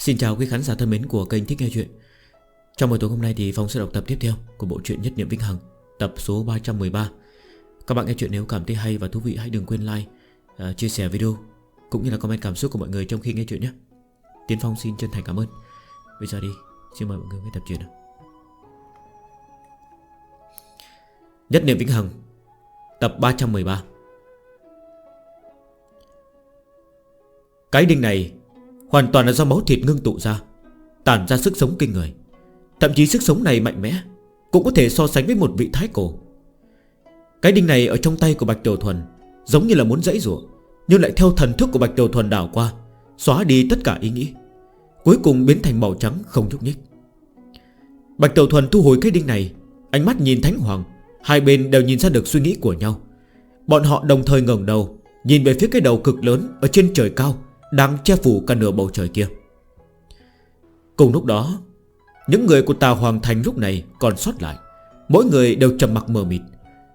Xin chào quý khán giả thân mến của kênh Thích Nghe Chuyện. Trong buổi tối hôm nay thì Phong sẽ đọc tập tiếp theo của bộ truyện Nhất Niệm Vĩnh Hằng Tập số 313 Các bạn nghe chuyện nếu cảm thấy hay và thú vị hãy đừng quên like, uh, chia sẻ video Cũng như là comment cảm xúc của mọi người trong khi nghe chuyện nhé. Tiến Phong xin chân thành cảm ơn. Bây giờ đi, xin mời mọi người nghe tập truyện Nhất Niệm Vĩnh Hằng Tập 313 Cái đinh này Hoàn toàn là do máu thịt ngưng tụ ra, Tản ra sức sống kinh người. Thậm chí sức sống này mạnh mẽ, Cũng có thể so sánh với một vị thái cổ. Cái đinh này ở trong tay của Bạch Tiểu Thuần Giống như là muốn dãy rủa, Nhưng lại theo thần thức của Bạch Tiểu Thuần đảo qua, Xóa đi tất cả ý nghĩ, Cuối cùng biến thành màu trắng không nhúc nhích. Bạch Tiểu Thuần thu hồi cái đinh này, Ánh mắt nhìn Thánh Hoàng, Hai bên đều nhìn ra được suy nghĩ của nhau. Bọn họ đồng thời ngẩng đầu, Nhìn về phía cái đầu cực lớn Ở trên trời cao. Đang che phủ cả nửa bầu trời kia. Cùng lúc đó, Những người của Tà Hoàng Thành lúc này còn sót lại. Mỗi người đều trầm mặc mờ mịt.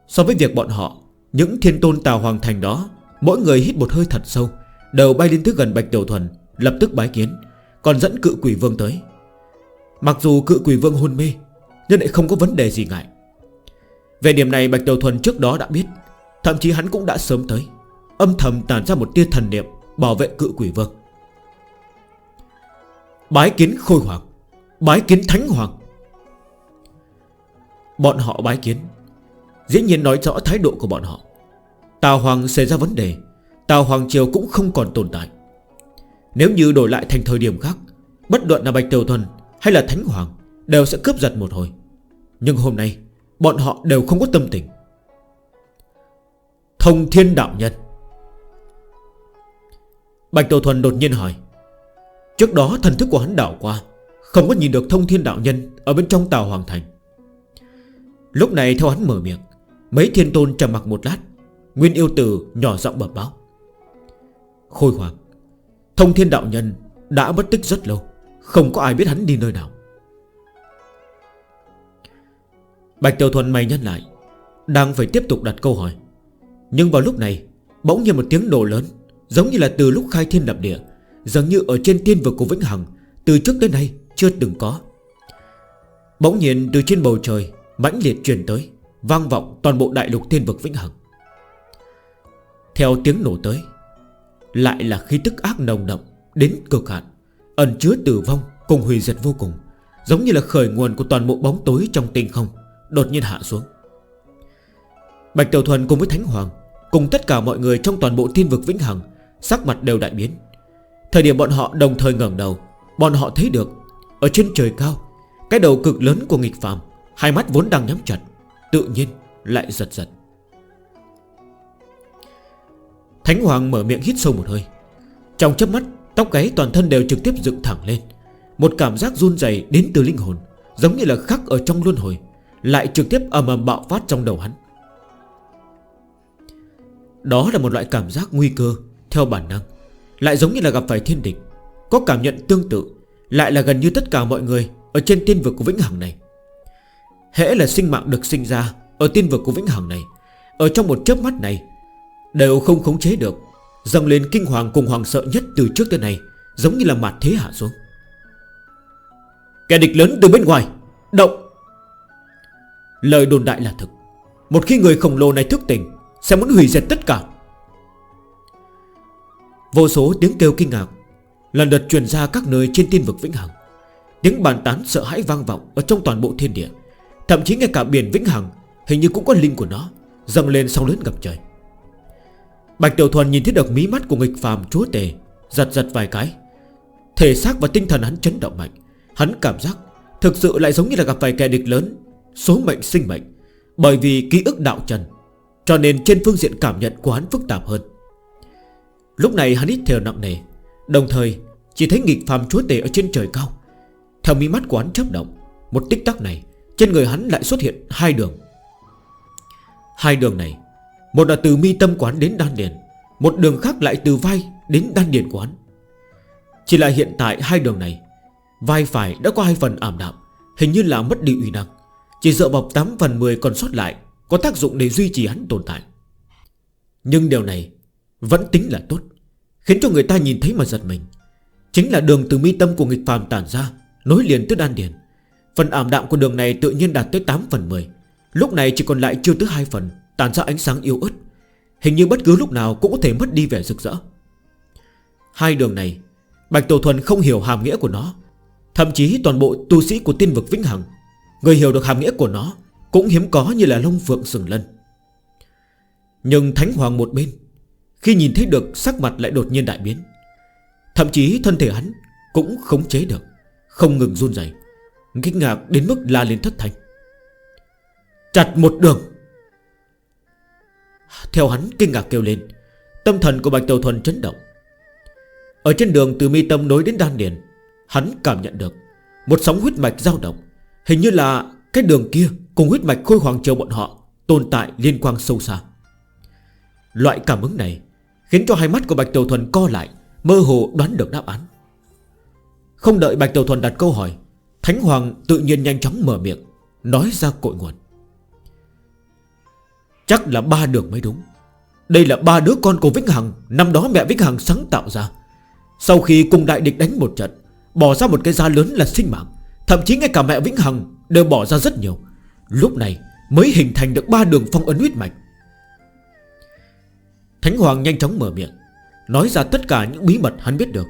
So với việc bọn họ, Những thiên tôn Tà Hoàng Thành đó, Mỗi người hít một hơi thật sâu Đầu bay lên tới gần Bạch Tiểu Thuần, Lập tức bái kiến, Còn dẫn cự quỷ vương tới. Mặc dù cự quỷ vương hôn mê, Nhưng lại không có vấn đề gì ngại. Về điểm này Bạch Đầu Thuần trước đó đã biết, Thậm chí hắn cũng đã sớm tới. Âm thầm tàn ra một tia thần niệm Bảo vệ cự quỷ vương. Bái kiến khôi hoàng, Bái kiến thánh hoàng. Bọn họ bái kiến. Dĩ nhiên nói rõ thái độ của bọn họ. Tào Hoàng xảy ra vấn đề, Tào Hoàng Triều cũng không còn tồn tại. Nếu như đổi lại thành thời điểm khác, Bất luận là Bạch Tiểu Thuần Hay là Thánh Hoàng Đều sẽ cướp giật một hồi. Nhưng hôm nay, Bọn họ đều không có tâm tình. Thông thiên đạo nhân Bạch Đầu Thuần đột nhiên hỏi. Trước đó thần thức của hắn đảo qua, Không có nhìn được thông thiên đạo nhân Ở bên trong tàu hoàng thành. Lúc này theo hắn mở miệng, Mấy thiên tôn trầm mặt một lát, Nguyên yêu tử nhỏ giọng bẩm báo. Khôi hoàng Thông thiên đạo nhân đã mất tích rất lâu, Không có ai biết hắn đi nơi nào. Bạch Tiểu Thuần mày nhăn lại, Đang phải tiếp tục đặt câu hỏi. Nhưng vào lúc này, Bỗng như một tiếng nổ lớn Giống như là từ lúc khai thiên lập địa Giống như ở trên thiên vực của Vĩnh Hằng, Từ trước tới nay chưa từng có. Bỗng nhiên, từ trên bầu trời, mãnh liệt truyền tới, Vang vọng toàn bộ đại lục thiên vực Vĩnh Hằng. Theo tiếng nổ tới, Lại là khí tức ác nồng đậm Đến cực hạn, Ẩn chứa tử vong cùng hủy diệt vô cùng, Giống như là khởi nguồn của toàn bộ bóng tối trong tinh không, Đột nhiên hạ xuống. Bạch Tiểu Thuần cùng với Thánh Hoàng, Cùng tất cả mọi người trong toàn bộ thiên vực Vĩnh Hằng Sắc mặt đều đại biến. Thời điểm bọn họ đồng thời ngẩng đầu, Bọn họ thấy được, Ở trên trời cao, Cái đầu cực lớn của nghịch phàm, Hai mắt vốn đang nhắm chặt, Tự nhiên lại giật giật. Thánh Hoàng mở miệng hít sâu một hơi. Trong chấp mắt, Tóc gáy toàn thân đều trực tiếp dựng thẳng lên. Một cảm giác run dày đến từ linh hồn, Giống như là khắc ở trong luân hồi, Lại trực tiếp ầm ầm bạo phát trong đầu hắn. Đó là một loại cảm giác nguy cơ theo bản năng, Lại giống như là gặp phải thiên địch, Có cảm nhận tương tự, Lại là gần như tất cả mọi người Ở trên tiên vực của Vĩnh Hằng này. Hễ là sinh mạng được sinh ra Ở tiên vực của Vĩnh Hằng này, Ở trong một chớp mắt này, Đều không khống chế được, Dâng lên kinh hoàng cùng hoàng sợ nhất từ trước tới nay, Giống như là mặt thế hạ xuống. Kẻ địch lớn từ bên ngoài, Động. Lời đồn đại là thực. Một khi người khổng lồ này thức tỉnh, Sẽ muốn hủy diệt tất cả. Vô số tiếng kêu kinh ngạc. Lần lượt truyền ra các nơi trên tiên vực Vĩnh Hằng. Tiếng bàn tán sợ hãi vang vọng Ở trong toàn bộ thiên địa. Thậm chí ngay cả biển Vĩnh Hằng Hình như cũng có linh của nó Dâng lên song lớn ngập trời. Bạch Tiểu Thuần nhìn thấy được mí mắt của nghịch phàm chúa tề Giật giật vài cái. Thể xác và tinh thần hắn chấn động mạnh. Hắn cảm giác thực sự lại giống như là gặp vài kẻ địch lớn, Số mệnh sinh mệnh. Bởi vì ký ức đạo trần, Cho nên trên phương diện cảm nhận của hắn phức tạp hơn. Lúc này hắn ít thở nặng nề, Đồng thời chỉ thấy nghịch phàm chúa tể ở trên trời cao. Theo mi mắt của hắn chấp động, Một tích tắc này, Trên người hắn lại xuất hiện hai đường. Hai đường này, Một là từ mi tâm quán đến đan điền, Một đường khác lại từ vai đến đan điền quán Chỉ là hiện tại hai đường này, Vai phải đã có hai phần ảm đạm, Hình như là mất đi uy năng. Chỉ dựa vào 8 phần 10 còn sót lại, Có tác dụng để duy trì hắn tồn tại. Nhưng điều này vẫn tính là tốt, Khiến cho người ta nhìn thấy mà giật mình. Chính là đường từ mi tâm của nghịch phàm tản ra, Nối liền tới đan điền. Phần ảm đạm của đường này tự nhiên đạt tới 8 phần 10 Lúc này chỉ còn lại chưa tới 2 phần, tản ra ánh sáng yếu ớt. Hình như bất cứ lúc nào cũng có thể mất đi vẻ rực rỡ. Hai đường này, Bạch Tổ Thuần không hiểu hàm nghĩa của nó. Thậm chí toàn bộ tu sĩ của tiên vực Vĩnh Hằng, Người hiểu được hàm nghĩa của nó, Cũng hiếm có như là lông phượng sừng lân. Nhưng Thánh Hoàng một bên khi nhìn thấy được, sắc mặt lại đột nhiên đại biến. Thậm chí thân thể hắn Cũng khống chế được, Không ngừng run dày Kinh ngạc đến mức la lên thất thanh. Chặt một đường. Theo hắn kinh ngạc kêu lên, Tâm thần của Bạch Tiểu Thuần chấn động. Ở trên đường từ mi tâm nối đến đan điền, Hắn cảm nhận được Một sóng huyết mạch dao động. Hình như là cái đường kia Cùng huyết mạch khôi hoàng triều bọn họ Tồn tại liên quan sâu xa. Loại cảm ứng này Khiến cho hai mắt của Bạch Tiểu Thuần co lại, Mơ hồ đoán được đáp án. Không đợi Bạch Tiểu Thuần đặt câu hỏi, Thánh Hoàng tự nhiên nhanh chóng mở miệng, Nói ra cội nguồn. Chắc là ba đường mới đúng. Đây là ba đứa con của Vĩnh Hằng, Năm đó mẹ Vĩnh Hằng sáng tạo ra. Sau khi cùng đại địch đánh một trận, Bỏ ra một cái giá lớn là sinh mạng, Thậm chí ngay cả mẹ Vĩnh Hằng đều bỏ ra rất nhiều. Lúc này mới hình thành được ba đường phong ấn huyết mạch. Thánh Hoàng nhanh chóng mở miệng, Nói ra tất cả những bí mật hắn biết được.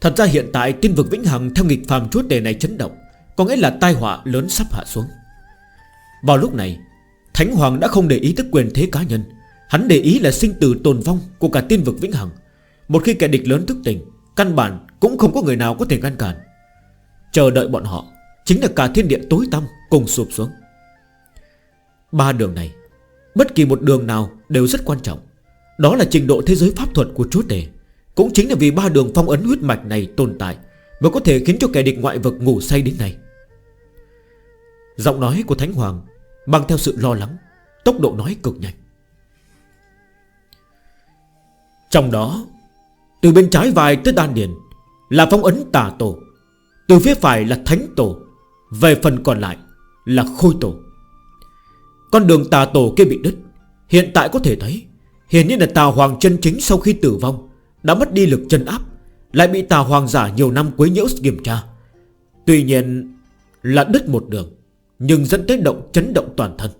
Thật ra hiện tại tiên vực Vĩnh Hằng Theo nghịch phàm chúa tề này chấn động, Có nghĩa là tai họa lớn sắp hạ xuống. Vào lúc này, Thánh Hoàng đã không để ý tới quyền thế cá nhân. Hắn để ý là sinh tử tồn vong Của cả tiên vực Vĩnh Hằng. Một khi kẻ địch lớn thức tỉnh, Căn bản cũng không có người nào có thể ngăn cản. Chờ đợi bọn họ, Chính là cả thiên địa tối tăm cùng sụp xuống. Ba đường này Bất kỳ một đường nào đều rất quan trọng. Đó là trình độ thế giới pháp thuật của chúa tể. Cũng chính là vì ba đường phong ấn huyết mạch này tồn tại Và có thể khiến cho kẻ địch ngoại vật ngủ say đến nay. Giọng nói của Thánh Hoàng Mang theo sự lo lắng, Tốc độ nói cực nhanh. Trong đó, Từ bên trái vai tới đan điền Là phong ấn tà tổ, Từ phía phải là thánh tổ, Về phần còn lại là khôi tổ. Con đường tà tổ kia bị đứt. Hiện tại có thể thấy hiện nhiên là tà hoàng chân chính sau khi tử vong, Đã mất đi lực chân áp, Lại bị tà hoàng giả nhiều năm quấy nhiễu kiểm tra. Tuy nhiên Là đứt một đường, Nhưng dẫn tới động, chấn động toàn thân.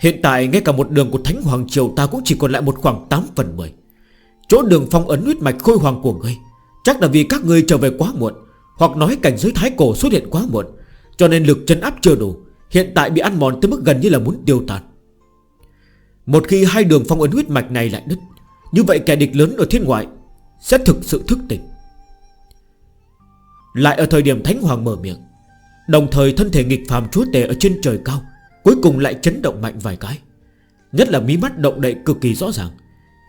Hiện tại ngay cả một đường của Thánh Hoàng Triều Ta cũng chỉ còn lại một khoảng 8 phần 10 Chỗ đường phong ấn huyết mạch khôi hoàng của ngươi, Chắc là vì các ngươi trở về quá muộn, Hoặc nói cảnh giới thái cổ xuất hiện quá muộn, Cho nên lực chân áp chưa đủ. Hiện tại bị ăn mòn tới mức gần như là muốn tiêu tàn Một khi hai đường phong ấn huyết mạch này lại đứt, Như vậy kẻ địch lớn ở thiên ngoại Sẽ thực sự thức tỉnh. Lại ở thời điểm Thánh Hoàng mở miệng, Đồng thời thân thể nghịch phàm chúa tể ở trên trời cao Cuối cùng lại chấn động mạnh vài cái. Nhất là mí mắt động đậy cực kỳ rõ ràng,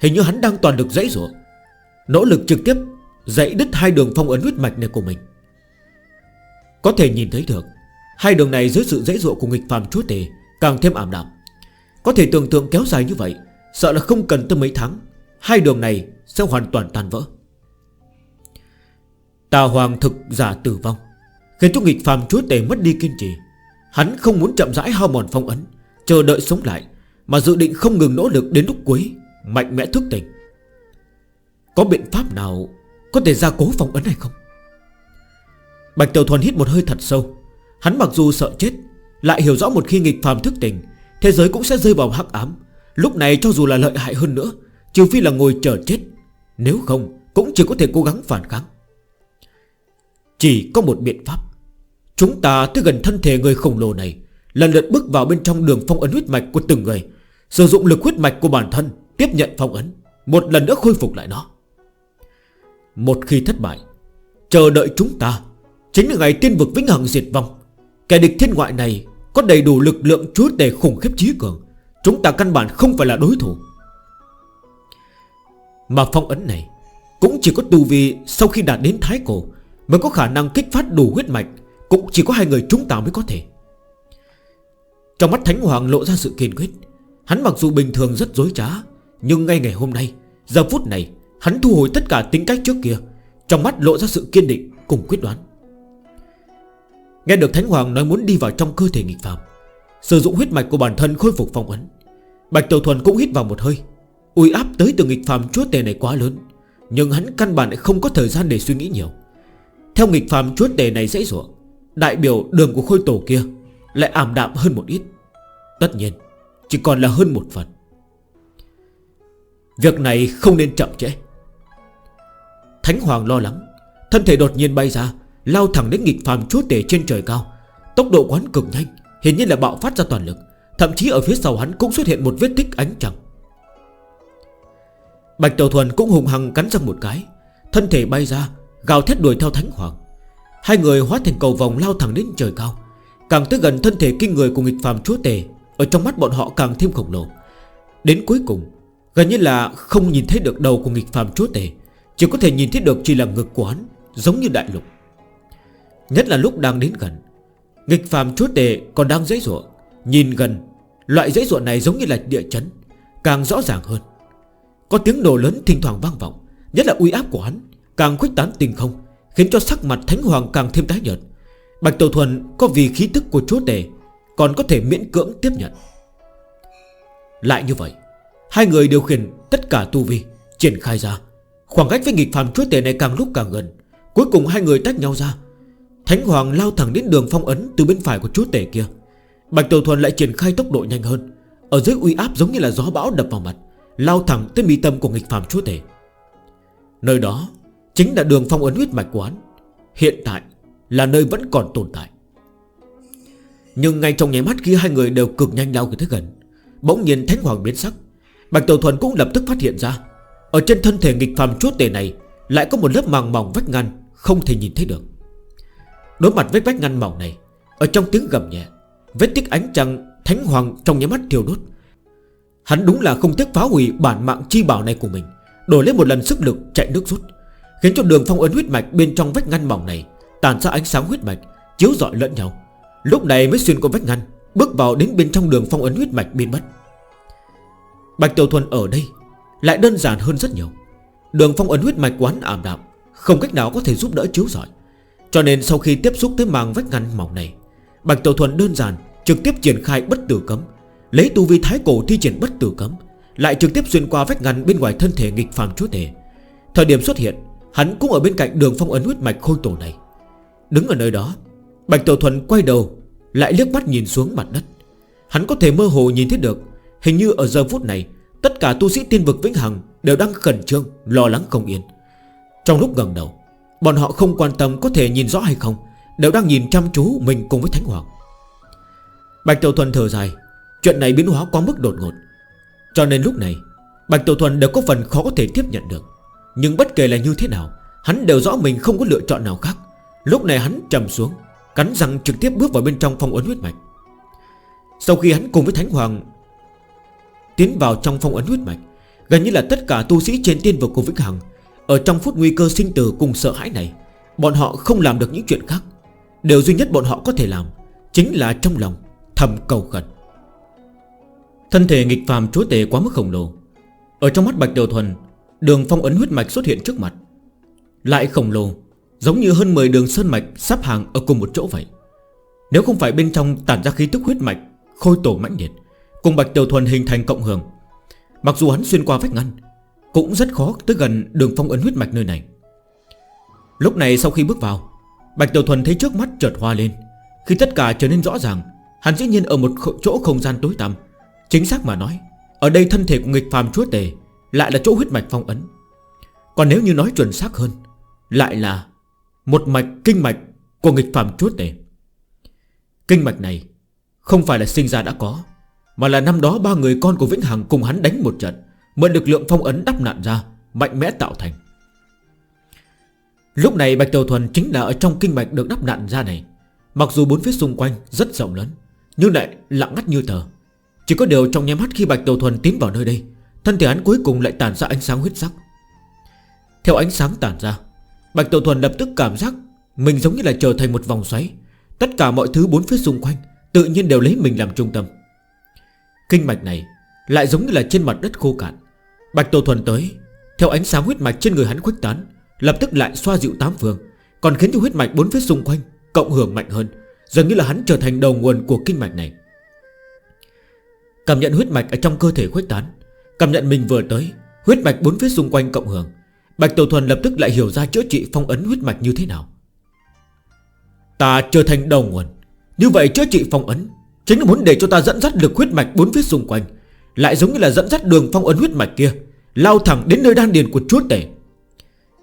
Hình như hắn đang toàn lực dãy rủa, Nỗ lực trực tiếp Dãy đứt hai đường phong ấn huyết mạch này của mình. Có thể nhìn thấy được Hai đường này dưới sự dễ dụa của nghịch phàm chúa tể, Càng thêm ảm đạm. Có thể tưởng tượng kéo dài như vậy, Sợ là không cần tới mấy tháng, Hai đường này sẽ hoàn toàn tan vỡ. Tà hoàng thực giả tử vong. Khiến cho nghịch phàm chúa tể mất đi kiên trì, Hắn không muốn chậm rãi hao mòn phong ấn, Chờ đợi sống lại, Mà dự định không ngừng nỗ lực đến lúc cuối, Mạnh mẽ thức tỉnh. Có biện pháp nào Có thể gia cố phong ấn hay không? Bạch Tiểu Thuần hít một hơi thật sâu. Hắn mặc dù sợ chết, Lại hiểu rõ một khi nghịch phàm thức tình Thế giới cũng sẽ rơi vào hắc ám. Lúc này cho dù là lợi hại hơn nữa, Trừ phi là ngồi chờ chết, Nếu không cũng chỉ có thể cố gắng phản kháng. Chỉ có một biện pháp. Chúng ta tới gần thân thể người khổng lồ này, Lần lượt bước vào bên trong đường phong ấn huyết mạch của từng người, Sử dụng lực huyết mạch của bản thân Tiếp nhận phong ấn, Một lần nữa khôi phục lại nó. Một khi thất bại, Chờ đợi chúng ta, Chính là ngày tiên vực vĩnh hằng diệt vong. Kẻ địch thiên ngoại này Có đầy đủ lực lượng chúa tể khủng khiếp trí cường. Chúng ta căn bản không phải là đối thủ. Mà phong ấn này Cũng chỉ có tu vi sau khi đạt đến thái cổ Mới có khả năng kích phát đủ huyết mạch, Cũng chỉ có hai người chúng ta mới có thể. Trong mắt Thánh Hoàng lộ ra sự kiên quyết. Hắn mặc dù bình thường rất dối trá, Nhưng ngay ngày hôm nay, Giờ phút này, Hắn thu hồi tất cả tính cách trước kia, Trong mắt lộ ra sự kiên định cùng quyết đoán. Nghe được Thánh Hoàng nói muốn đi vào trong cơ thể nghịch phạm Sử dụng huyết mạch của bản thân khôi phục phong ấn, Bạch Tiểu Thuần cũng hít vào một hơi. Ui áp tới từ nghịch Phạm chúa tể này quá lớn, Nhưng hắn căn bản lại không có thời gian để suy nghĩ nhiều. Theo nghịch Phạm chúa tể này dễ dụa, Đại biểu đường của khôi tổ kia Lại ảm đạm hơn một ít. Tất nhiên, Chỉ còn là hơn một phần. Việc này không nên chậm trễ. Thánh Hoàng lo lắng, Thân thể đột nhiên bay ra Lao thẳng đến nghịch phàm chúa tể trên trời cao. Tốc độ quán cực nhanh Hình như là bạo phát ra toàn lực. Thậm chí ở phía sau hắn cũng xuất hiện một vết tích ánh trắng Bạch Tàu Thuần cũng hùng hằng cắn răng một cái, Thân thể bay ra, Gào thét đuổi theo Thánh Hoàng. Hai người hóa thành cầu vòng lao thẳng đến trời cao. Càng tới gần thân thể kinh người của nghịch phàm chúa tể, Ở trong mắt bọn họ càng thêm khổng lồ. Đến cuối cùng, Gần như là không nhìn thấy được đầu của nghịch phàm chúa tể, Chỉ có thể nhìn thấy được chỉ là ngực của hắn, Giống như đại lục. Nhất là lúc đang đến gần. Nghịch phàm chúa tề còn đang dễ dụa Nhìn gần, Loại dễ dụa này giống như là địa chấn, Càng rõ ràng hơn. Có tiếng nổ lớn thỉnh thoảng vang vọng, Nhất là uy áp của hắn Càng khuếch tán tình không, Khiến cho sắc mặt thánh hoàng càng thêm tái nhợt. Bạch Tổ Thuần có vì khí tức của chúa tề Còn có thể miễn cưỡng tiếp nhận. Lại như vậy, Hai người điều khiển tất cả tu vi Triển khai ra. Khoảng cách với nghịch phàm chúa tề này càng lúc càng gần. Cuối cùng hai người tách nhau ra Thánh Hoàng lao thẳng đến đường phong ấn Từ bên phải của chúa tể kia. Bạch Tiểu Thuần lại triển khai tốc độ nhanh hơn, Ở dưới uy áp giống như là gió bão đập vào mặt, Lao thẳng tới mi tâm của nghịch phàm chúa tể. Nơi đó Chính là đường phong ấn huyết mạch quán Hiện tại là nơi vẫn còn tồn tại. Nhưng ngay trong nháy mắt kia Hai người đều cực nhanh lao về tới gần. Bỗng nhiên Thánh Hoàng biến sắc, Bạch Tiểu Thuần cũng lập tức phát hiện ra, Ở trên thân thể nghịch phàm chúa tể này Lại có một lớp màng mỏng vách ngăn Không thể nhìn thấy được. Đối mặt với vách ngăn mỏng này, Ở trong tiếng gầm nhẹ, Vết tích ánh trăng thánh hoàng trong nhé mắt thiêu đốt. Hắn đúng là không tiếc phá hủy bản mạng chi bảo này của mình, Đổi lấy một lần sức lực chạy nước rút, Khiến cho đường phong ấn huyết mạch bên trong vách ngăn mỏng này Tàn ra ánh sáng huyết mạch, Chiếu dọi lẫn nhau. Lúc này mới xuyên qua vách ngăn, Bước vào đến bên trong đường phong ấn huyết mạch biến mất Bạch Tiểu Thuần ở đây Lại đơn giản hơn rất nhiều. Đường phong ấn huyết mạch quán ảm đạm, Không cách nào có thể giúp đỡ chiếu giỏi cho nên sau khi tiếp xúc tới màng vách ngăn mỏng này, Bạch Tiểu Thuần đơn giản Trực tiếp triển khai bất tử cấm. Lấy tu vi thái cổ thi triển bất tử cấm, Lại trực tiếp xuyên qua vách ngăn bên ngoài thân thể nghịch phàm chúa thể Thời điểm xuất hiện, Hắn cũng ở bên cạnh đường phong ấn huyết mạch khôi tổ này. Đứng ở nơi đó, Bạch Tiểu Thuần quay đầu, Lại liếc mắt nhìn xuống mặt đất. Hắn có thể mơ hồ nhìn thấy được, Hình như ở giờ phút này, Tất cả tu sĩ tiên vực Vĩnh Hằng đều đang khẩn trương, Lo lắng không yên. Trong lúc gần đầu Bọn họ không quan tâm có thể nhìn rõ hay không, Đều đang nhìn chăm chú mình cùng với Thánh Hoàng. Bạch Tiểu Thuần thở dài, Chuyện này biến hóa quá mức đột ngột. Cho nên lúc này, Bạch Tiểu Thuần đều có phần khó có thể tiếp nhận được. Nhưng bất kể là như thế nào, Hắn đều rõ mình không có lựa chọn nào khác. Lúc này hắn trầm xuống, Cắn răng trực tiếp bước vào bên trong phong ấn huyết mạch. Sau khi hắn cùng với Thánh Hoàng Tiến vào trong phong ấn huyết mạch, Gần như là tất cả tu sĩ trên tiên vực của Vĩnh Hằng ở trong phút nguy cơ sinh tử cùng sợ hãi này, Bọn họ không làm được những chuyện khác. Điều duy nhất bọn họ có thể làm Chính là trong lòng thầm cầu khẩn. Thân thể nghịch phàm chúa tể quá mức khổng lồ. Ở trong mắt Bạch Tiểu Thuần, Đường phong ấn huyết mạch xuất hiện trước mặt. Lại khổng lồ, Giống như hơn 10 đường sơn mạch sắp hàng ở cùng một chỗ vậy. Nếu không phải bên trong tản ra khí tức huyết mạch Khôi tổ mãnh liệt, Cùng Bạch Tiểu Thuần hình thành cộng hưởng, Mặc dù hắn xuyên qua vách ngăn cũng rất khó tới gần đường phong ấn huyết mạch nơi này. Lúc này sau khi bước vào, Bạch Tiểu Thuần thấy trước mắt chợt hoa lên. Khi tất cả trở nên rõ ràng, Hắn dĩ nhiên ở một chỗ không gian tối tăm. Chính xác mà nói, Ở đây thân thể của nghịch phàm chúa tề Lại là chỗ huyết mạch phong ấn. Còn nếu như nói chuẩn xác hơn, Lại là một mạch kinh mạch của nghịch phàm chúa tề Kinh mạch này Không phải là sinh ra đã có, Mà là năm đó ba người con của Vĩnh Hằng cùng hắn đánh một trận. Mượn lực lượng phong ấn đắp nạn ra, Mạnh mẽ tạo thành. Lúc này Bạch Tiểu Thuần chính là ở trong kinh mạch được đắp nạn ra này. Mặc dù bốn phía xung quanh rất rộng lớn, Nhưng lại lặng ngắt như tờ. Chỉ có điều trong nháy mắt khi Bạch Tiểu Thuần tiến vào nơi đây, Thân thể hắn cuối cùng lại tản ra ánh sáng huyết sắc. Theo ánh sáng tản ra, Bạch Tiểu Thuần lập tức cảm giác Mình giống như là trở thành một vòng xoáy. Tất cả mọi thứ bốn phía xung quanh Tự nhiên đều lấy mình làm trung tâm. Kinh mạch này lại giống như là trên mặt đất khô cạn. Bạch Tô Thuần tới Theo ánh sáng huyết mạch trên người hắn khuếch tán Lập tức lại xoa dịu tám phường, Còn khiến cho huyết mạch bốn phía xung quanh Cộng hưởng mạnh hơn Dường như là hắn trở thành đầu nguồn của kinh mạch này. Cảm nhận huyết mạch ở trong cơ thể khuếch tán Cảm nhận mình vừa tới Huyết mạch bốn phía xung quanh cộng hưởng Bạch Tổ Thuần lập tức lại hiểu ra chữa trị phong ấn huyết mạch như thế nào. Ta trở thành đầu nguồn Như vậy chữa trị phong ấn Chính là muốn để cho ta dẫn dắt lực huyết mạch bốn phía xung quanh Lại giống như là dẫn dắt đường phong ấn huyết mạch kia. Lao thẳng đến nơi đan điền của chúa tể.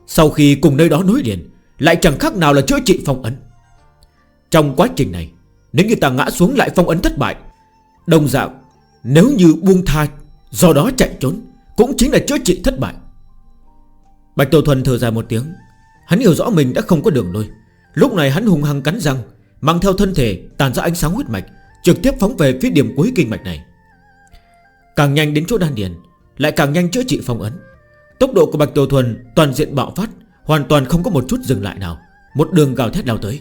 Sau khi cùng nơi đó nối liền, Lại chẳng khác nào là chữa trị phong ấn. Trong quá trình này, Nếu như ta ngã xuống lại phong ấn thất bại, Đồng dạng, Nếu như buông tha, Do đó chạy trốn, Cũng chính là chữa trị thất bại. Bạch Tổ Thuần thở dài một tiếng. Hắn hiểu rõ mình đã không có đường lôi Lúc này hắn hùng hăng cắn răng, Mang theo thân thể, tàn ra ánh sáng huyết mạch, Trực tiếp phóng về phía điểm cuối kinh mạch này. Càng nhanh đến chỗ đan điền lại càng nhanh chữa trị phong ấn. Tốc độ của Bạch Tiểu Thuần toàn diện bạo phát, Hoàn toàn không có một chút dừng lại nào. Một đường gào thét lao tới.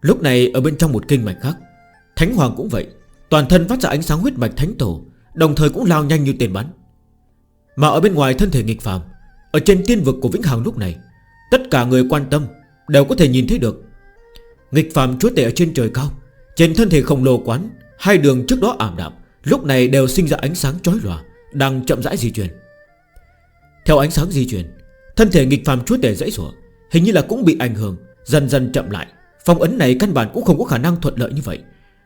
Lúc này, ở bên trong một kinh mạch khác, Thánh Hoàng cũng vậy. Toàn thân phát ra ánh sáng huyết mạch thánh tổ, Đồng thời cũng lao nhanh như tiền bắn. Mà ở bên ngoài thân thể nghịch phạm Ở trên tiên vực của Vĩnh Hằng lúc này, Tất cả người quan tâm đều có thể nhìn thấy được. Nghịch phạm chúa tể ở trên trời cao, Trên thân thể khổng lồ quán, Hai đường trước đó ảm đạm, Lúc này đều sinh ra ánh sáng chói lòa. Đang chậm rãi di chuyển. Theo ánh sáng di chuyển, Thân thể nghịch phàm chúa tể dãy sủa Hình như là cũng bị ảnh hưởng, Dần dần chậm lại. Phong ấn này căn bản cũng không có khả năng thuận lợi như vậy.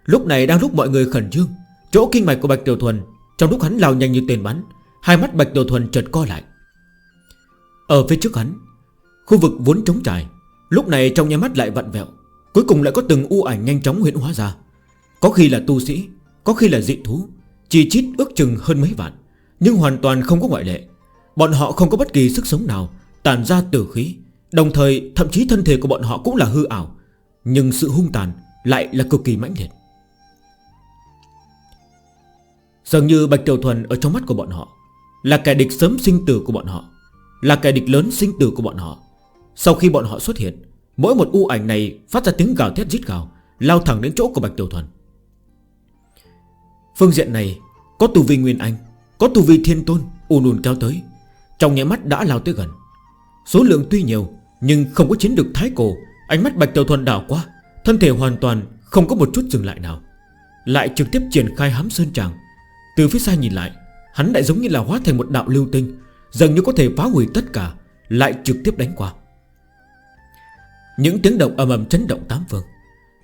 Lúc này đang lúc mọi người khẩn trương, Chỗ kinh mạch của Bạch Tiểu Thuần, Trong lúc hắn lao nhanh như tên bắn, Hai mắt Bạch Tiểu Thuần chợt co lại. Ở phía trước hắn, Khu vực vốn trống trải, Lúc này trong nhà mắt lại vặn vẹo, Cuối cùng lại có từng u ảnh nhanh chóng huyện hóa ra. Có khi là tu sĩ, Có khi là dị thú Chỉ chít ước chừng hơn mấy vạn. Nhưng hoàn toàn không có ngoại lệ. Bọn họ không có bất kỳ sức sống nào Tàn ra tử khí. Đồng thời, thậm chí thân thể của bọn họ cũng là hư ảo. Nhưng sự hung tàn lại là cực kỳ mãnh liệt. Dường như Bạch Tiểu Thuần ở trong mắt của bọn họ Là kẻ địch sớm sinh tử của bọn họ, Là kẻ địch lớn sinh tử của bọn họ. Sau khi bọn họ xuất hiện, Mỗi một u ảnh này phát ra tiếng gào thét rít gào, Lao thẳng đến chỗ của Bạch Tiểu Thuần. Phương diện này có tù vi Nguyên Anh có tu vi thiên tôn, ùn ùn kéo tới. Trong nhẹ mắt đã lao tới gần. Số lượng tuy nhiều, Nhưng không có chiến được thái cổ. Ánh mắt Bạch Tiểu Thuần đảo qua, Thân thể hoàn toàn không có một chút dừng lại nào. Lại trực tiếp triển khai hám sơn tràng. Từ phía xa nhìn lại, Hắn lại giống như là hóa thành một đạo lưu tinh Dần như có thể phá hủy tất cả, Lại trực tiếp đánh qua. Những tiếng động ầm ầm chấn động tám phương.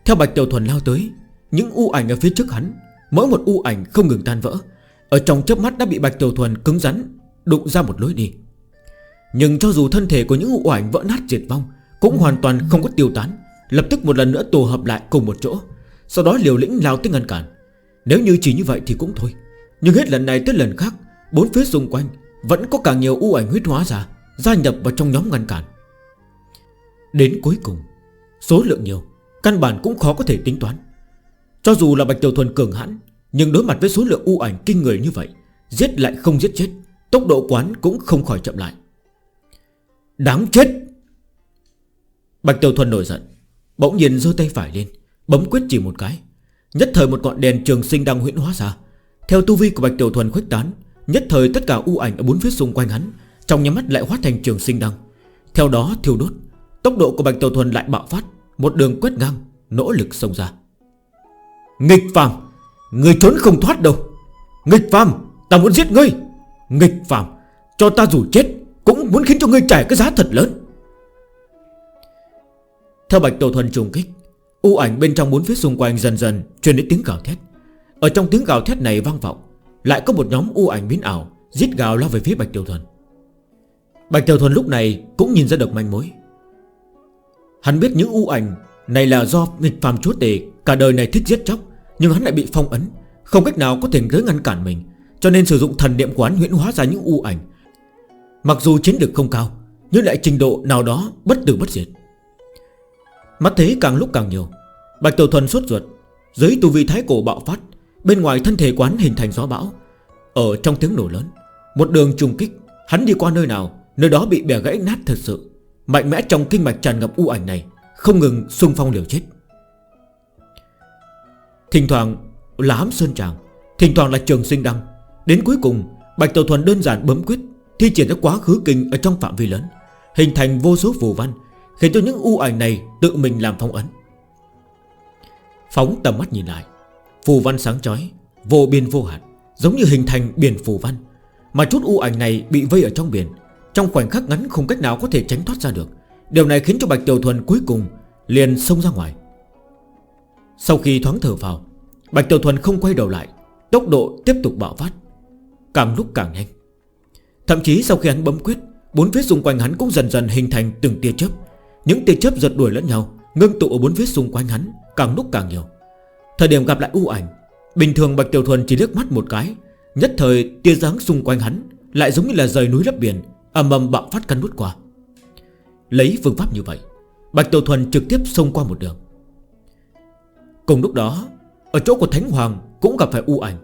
Theo Bạch Tiểu Thuần lao tới, Những u ảnh ở phía trước hắn, Mỗi một u ảnh không ngừng tan vỡ. Ở trong chớp mắt đã bị Bạch Tiểu Thuần cứng rắn, Đụng ra một lối đi. Nhưng cho dù thân thể của những ngụ ảnh vỡ nát diệt vong, Cũng hoàn toàn không có tiêu tán. Lập tức một lần nữa tổ hợp lại cùng một chỗ, Sau đó liều lĩnh lao tới ngăn cản. Nếu như chỉ như vậy thì cũng thôi. Nhưng hết lần này tới lần khác, Bốn phía xung quanh Vẫn có càng nhiều u ảnh huyết hóa ra, Gia nhập vào trong nhóm ngăn cản. Đến cuối cùng, Số lượng nhiều, Căn bản cũng khó có thể tính toán. Cho dù là Bạch Tiểu Thuần cường hãn nhưng đối mặt với số lượng u ảnh kinh người như vậy, Giết lại không giết chết, Tốc độ quán cũng không khỏi chậm lại. Đáng chết! Bạch Tiểu Thuần nổi giận, Bỗng nhìn giơ tay phải lên, Bấm quyết chỉ một cái. Nhất thời một ngọn đèn trường sinh đang huyễn hóa ra. Theo tu vi của Bạch Tiểu Thuần khuếch tán, Nhất thời tất cả u ảnh ở bốn phía xung quanh hắn, Trong nhà mắt lại hóa thành trường sinh đăng. Theo đó thiêu đốt, Tốc độ của Bạch Tiểu Thuần lại bạo phát, Một đường quét ngang, Nỗ lực xông ra. Nghịch phàm! Người trốn không thoát đâu. Nghịch phàm, ta muốn giết ngươi. Nghịch phàm, cho ta dù chết, Cũng muốn khiến cho ngươi trả cái giá thật lớn. Theo bạch tổ thuần trùng kích, U ảnh bên trong bốn phía xung quanh dần dần Truyền đến tiếng gào thét. Ở trong tiếng gào thét này vang vọng, Lại có một nhóm u ảnh biến ảo Giết gào lao về phía bạch tiểu thuần. Bạch tiểu thuần lúc này cũng nhìn ra được manh mối. Hắn biết những u ảnh này là do nghịch phàm chúa tề Cả đời này thích giết chóc. Nhưng hắn lại bị phong ấn, Không cách nào có thể tới ngăn cản mình, Cho nên sử dụng thần niệm quán hắn huyễn hóa ra những u ảnh. Mặc dù chiến lực không cao, Nhưng lại trình độ nào đó bất tử bất diệt. Mắt thấy càng lúc càng nhiều, Bạch Tiểu Thuần sốt ruột, Dưới tu vi thái cổ bạo phát, Bên ngoài thân thể quán hình thành gió bão. Ở trong tiếng nổ lớn, Một đường trùng kích, Hắn đi qua nơi nào, Nơi đó bị bẻ gãy nát thật sự. Mạnh mẽ trong kinh mạch tràn ngập u ảnh này, Không ngừng xung phong liều chết. Thỉnh thoảng là hám sơn tràng, Thỉnh thoảng là trường sinh đăng. Đến cuối cùng, Bạch Tiểu Thuần đơn giản bấm quyết, Thi triển ra quá khứ kinh ở trong phạm vi lớn, Hình thành vô số phù văn, Khiến cho những u ảnh này tự mình làm phong ấn. Phóng tầm mắt nhìn lại, Phù văn sáng chói, Vô biên vô hạn, Giống như hình thành biển phù văn, Mà chút u ảnh này bị vây ở trong biển, Trong khoảnh khắc ngắn không cách nào có thể tránh thoát ra được. Điều này khiến cho Bạch Tiểu Thuần cuối cùng Liền xông ra ngoài. Sau khi thoáng thở vào, Bạch Tiểu Thuần không quay đầu lại, Tốc độ tiếp tục bạo phát, Càng lúc càng nhanh. Thậm chí sau khi hắn bấm quyết, Bốn vết xung quanh hắn cũng dần dần hình thành từng tia chớp. Những tia chớp giật đuổi lẫn nhau, Ngưng tụ ở bốn vết xung quanh hắn Càng lúc càng nhiều. Thời điểm gặp lại u ảnh, Bình thường Bạch Tiểu Thuần chỉ liếc mắt một cái, Nhất thời tia dáng xung quanh hắn Lại giống như là rời núi lấp biển Âm âm bạo phát cắn nút qua. Lấy phương pháp như vậy, Bạch Tiểu Thuần trực tiếp xông qua một đường. Cùng lúc đó, Ở chỗ của Thánh Hoàng cũng gặp phải u ảnh.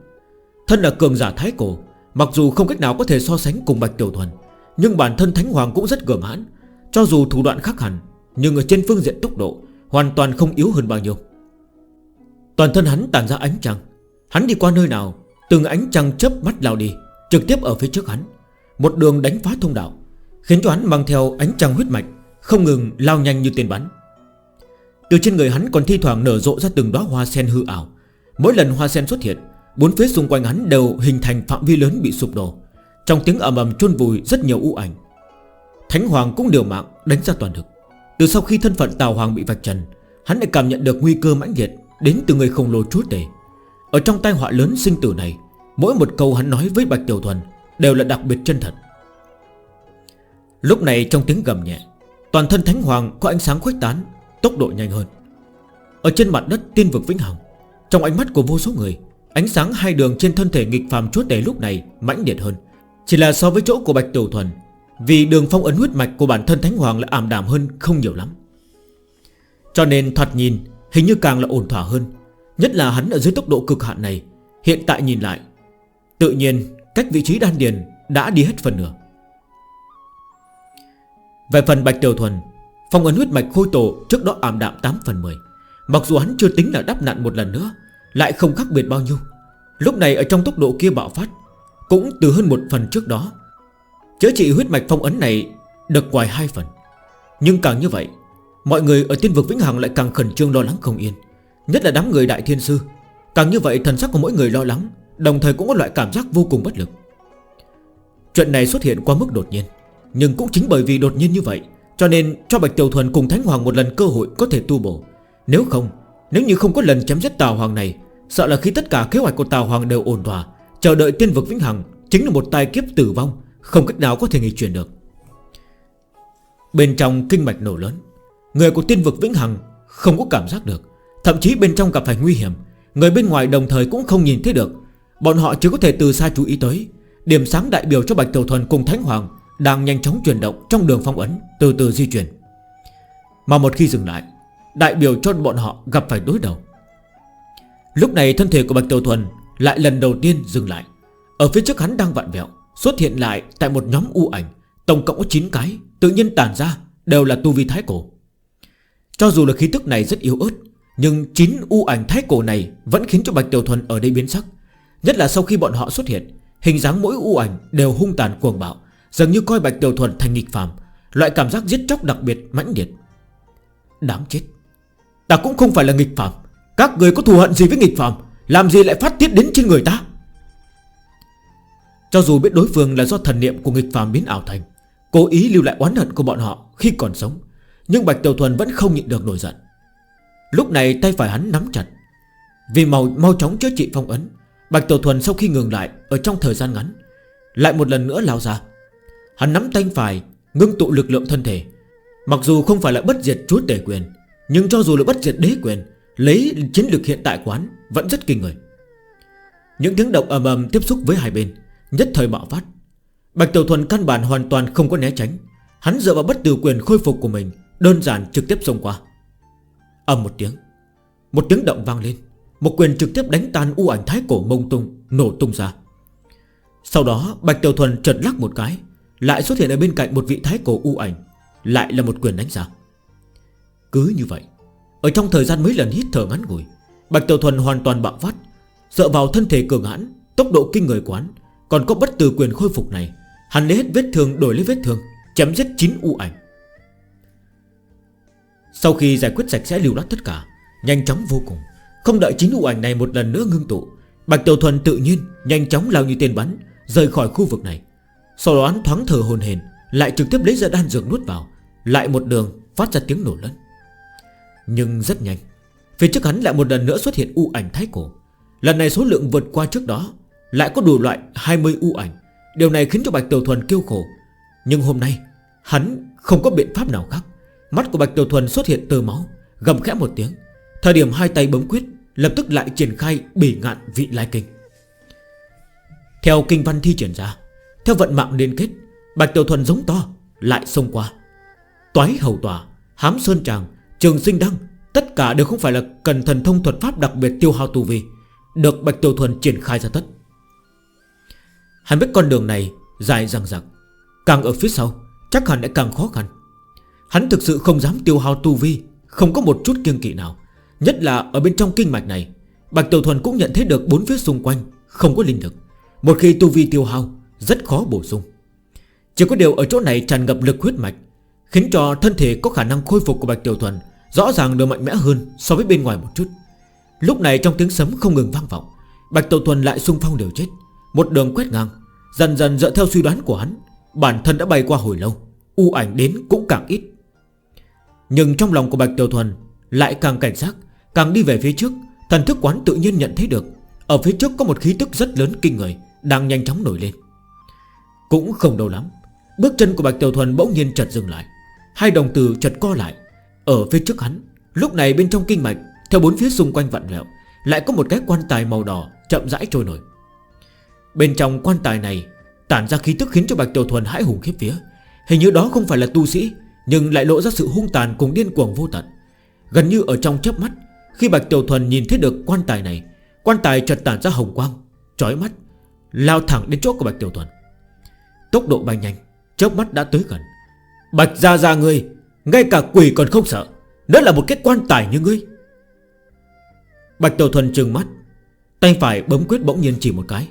Thân là cường giả Thái Cổ, Mặc dù không cách nào có thể so sánh cùng Bạch Tiểu Thuần, Nhưng bản thân Thánh Hoàng cũng rất cường hãn. Cho dù thủ đoạn khác hẳn, Nhưng ở trên phương diện tốc độ, Hoàn toàn không yếu hơn bao nhiêu. Toàn thân hắn tàn ra ánh trăng. Hắn đi qua nơi nào, Từng ánh trăng chớp mắt lao đi, Trực tiếp ở phía trước hắn. Một đường đánh phá thông đạo, Khiến cho hắn mang theo ánh trăng huyết mạch Không ngừng lao nhanh như tên bắn. Từ trên người hắn còn thi thoảng nở rộ ra từng đóa hoa sen hư ảo. Mỗi lần hoa sen xuất hiện, Bốn phía xung quanh hắn đều hình thành phạm vi lớn bị sụp đổ. Trong tiếng ầm ầm chôn vùi rất nhiều u ảnh. Thánh Hoàng cũng điều mạng đánh ra toàn lực. Từ sau khi thân phận Tào Hoàng bị vạch trần, Hắn lại cảm nhận được nguy cơ mãnh liệt Đến từ người khổng lồ chúa tể. Ở trong tai họa lớn sinh tử này, Mỗi một câu hắn nói với Bạch Tiểu Thuần Đều là đặc biệt chân thật. Lúc này trong tiếng gầm nhẹ, Toàn thân Thánh Hoàng có ánh sáng khuếch tán Tốc độ nhanh hơn. Ở trên mặt đất tiên vực vĩnh hằng, Trong ánh mắt của vô số người, Ánh sáng hai đường trên thân thể nghịch phàm chúa tể lúc này mãnh liệt hơn. Chỉ là so với chỗ của Bạch Tiểu Thuần, Vì đường phong ấn huyết mạch của bản thân Thánh Hoàng là ảm đạm hơn không nhiều lắm. Cho nên thoạt nhìn, Hình như càng là ổn thỏa hơn, Nhất là hắn ở dưới tốc độ cực hạn này. Hiện tại nhìn lại, Tự nhiên cách vị trí đan điền đã đi hết phần nửa. Về phần Bạch Tiểu Thuần Phong ấn huyết mạch khôi tổ trước đó ảm đạm 8 phần 10 Mặc dù hắn chưa tính là đắp nạn một lần nữa, Lại không khác biệt bao nhiêu. Lúc này ở trong tốc độ kia bạo phát, Cũng từ hơn một phần trước đó, chớ trị huyết mạch phong ấn này Được ngoài hai phần. Nhưng càng như vậy, Mọi người ở tiên vực Vĩnh Hằng lại càng khẩn trương lo lắng không yên. Nhất là đám người đại thiên sư, Càng như vậy thần sắc của mỗi người lo lắng, Đồng thời cũng có loại cảm giác vô cùng bất lực. Chuyện này xuất hiện qua mức đột nhiên, Nhưng cũng chính bởi vì đột nhiên như vậy cho nên cho Bạch Tiểu Thuần cùng Thánh Hoàng một lần cơ hội có thể tu bổ. Nếu không, Nếu như không có lần chém giết Tào Hoàng này, Sợ là khi tất cả kế hoạch của Tào Hoàng đều ổn thỏa, Chờ đợi tiên vực Vĩnh Hằng Chính là một tai kiếp tử vong, Không cách nào có thể nghỉ chuyển được. Bên trong kinh mạch nổ lớn, Người của tiên vực Vĩnh Hằng không có cảm giác được, Thậm chí bên trong gặp phải nguy hiểm, Người bên ngoài đồng thời cũng không nhìn thấy được. Bọn họ chỉ có thể từ xa chú ý tới, Điểm sáng đại biểu cho Bạch Tiểu Thuần cùng Thánh Hoàng đang nhanh chóng chuyển động trong đường phong ấn, Từ từ di chuyển. Mà một khi dừng lại, Đại biểu cho bọn họ gặp phải đối đầu. Lúc này thân thể của Bạch Tiểu Thuần Lại lần đầu tiên dừng lại. Ở phía trước hắn đang vạn vẹo, Xuất hiện lại tại một nhóm u ảnh, Tổng cộng có 9 cái, Tự nhiên tàn ra, đều là tu vi thái cổ. Cho dù là khí tức này rất yếu ớt, Nhưng 9 u ảnh thái cổ này Vẫn khiến cho Bạch Tiểu Thuần ở đây biến sắc. Nhất là sau khi bọn họ xuất hiện, Hình dáng mỗi u ảnh đều hung tàn cuồng bạo Dường như coi Bạch Tiểu Thuần thành nghịch phạm Loại cảm giác giết chóc đặc biệt mãnh liệt. Đáng chết. Ta cũng không phải là nghịch phạm Các người có thù hận gì với nghịch phạm Làm gì lại phát tiết đến trên người ta? Cho dù biết đối phương là do thần niệm của nghịch phạm biến ảo thành, Cố ý lưu lại oán hận của bọn họ khi còn sống, Nhưng Bạch Tiểu Thuần vẫn không nhịn được nổi giận. Lúc này tay phải hắn nắm chặt. Vì màu mau chóng chữa trị phong ấn, Bạch Tiểu Thuần sau khi ngừng lại Ở trong thời gian ngắn, Lại một lần nữa lao ra. Hắn nắm tay phải, Ngưng tụ lực lượng thân thể. Mặc dù không phải là bất diệt chúa tể quyền, Nhưng cho dù là bất diệt đế quyền, Lấy chiến lược hiện tại quán Vẫn rất kinh người. Những tiếng động ầm ầm tiếp xúc với hai bên, Nhất thời bạo phát. Bạch Tiểu Thuần căn bản hoàn toàn không có né tránh. Hắn dựa vào bất tử quyền khôi phục của mình, Đơn giản trực tiếp xông qua. Âm một tiếng Một tiếng động vang lên. Một quyền trực tiếp đánh tan u ảnh thái cổ mông tung, Nổ tung ra. Sau đó, Bạch Tiểu Thuần trật lắc một cái lại xuất hiện ở bên cạnh một vị thái cổ u ảnh. Lại là một quyền đánh ra Cứ như vậy, Ở trong thời gian mấy lần hít thở ngắn ngủi, Bạch Tiểu Thuần hoàn toàn bạo phát. Sợ vào thân thể cường hãn, Tốc độ kinh người quán, Còn có bất từ quyền khôi phục này, Hắn lấy hết vết thương đổi lấy vết thương, Chém giết chín u ảnh. Sau khi giải quyết sạch sẽ lưu loát tất cả, Nhanh chóng vô cùng. Không đợi chín u ảnh này một lần nữa ngưng tụ, Bạch Tiểu Thuần tự nhiên nhanh chóng lao như tên bắn, Rời khỏi khu vực này. Sau đó hắn thoáng thở hồn hền Lại trực tiếp lấy ra đan dược nuốt vào, Lại một đường phát ra tiếng nổ lớn. Nhưng rất nhanh, Phía trước hắn lại một lần nữa xuất hiện u ảnh thái cổ. Lần này số lượng vượt qua trước đó, Lại có đủ loại 20 u ảnh. Điều này khiến cho Bạch Tiểu Thuần kêu khổ. Nhưng hôm nay, Hắn không có biện pháp nào khác. Mắt của Bạch Tiểu Thuần xuất hiện tơ máu, Gầm khẽ một tiếng. Thời điểm hai tay bấm quyết, Lập tức lại triển khai bỉ ngạn vị lai kinh. Theo kinh văn thi triển ra theo vận mạng liên kết, Bạch Tiểu Thuần giống to, Lại xông qua. Toái hầu tòa, Hám sơn tràng, Trường sinh đăng, Tất cả đều không phải là cần thần thông thuật pháp đặc biệt tiêu hao tu vi, Được Bạch Tiểu Thuần triển khai ra tất. Hắn biết con đường này dài răng rạc Càng ở phía sau, Chắc hẳn lại càng khó khăn. Hắn thực sự không dám tiêu hao tu vi, Không có một chút kiêng kỵ nào. Nhất là ở bên trong kinh mạch này, Bạch Tiểu Thuần cũng nhận thấy được bốn phía xung quanh Không có linh lực. Một khi tu vi tiêu hao rất khó bổ sung. Chỉ có điều ở chỗ này tràn ngập lực huyết mạch, Khiến cho thân thể có khả năng khôi phục của Bạch Tiểu Thuần Rõ ràng được mạnh mẽ hơn so với bên ngoài một chút. Lúc này trong tiếng sấm không ngừng vang vọng, Bạch Tiểu Thuần lại xung phong đều chết, Một đường quét ngang, Dần dần dựa theo suy đoán của hắn, Bản thân đã bay qua hồi lâu, U ảnh đến cũng càng ít. Nhưng trong lòng của Bạch Tiểu Thuần Lại càng cảnh giác, Càng đi về phía trước, Thần thức quán tự nhiên nhận thấy được, Ở phía trước có một khí tức rất lớn kinh người Đang nhanh chóng nổi lên. Cũng không đâu lắm Bước chân của Bạch Tiểu Thuần bỗng nhiên chật dừng lại. Hai đồng từ chật co lại. Ở phía trước hắn Lúc này bên trong kinh mạch Theo bốn phía xung quanh vặn lẹo, Lại có một cái quan tài màu đỏ chậm rãi trôi nổi. Bên trong quan tài này Tản ra khí tức khiến cho Bạch Tiểu Thuần hãi hùng khiếp vía. Hình như đó không phải là tu sĩ Nhưng lại lộ ra sự hung tàn cùng điên cuồng vô tận. Gần như ở trong chớp mắt Khi Bạch Tiểu Thuần nhìn thấy được quan tài này Quan tài chợt tản ra hồng quang chói mắt Lao thẳng đến chỗ của Bạch Tiểu Thuần. Tốc độ bay nhanh, Chớp mắt đã tới gần. Bạch ra ra ngươi, Ngay cả quỷ còn không sợ. Đó là một cái quan tài như ngươi. Bạch Tiểu Thuần trừng mắt, Tay phải bấm quyết bỗng nhiên chỉ một cái.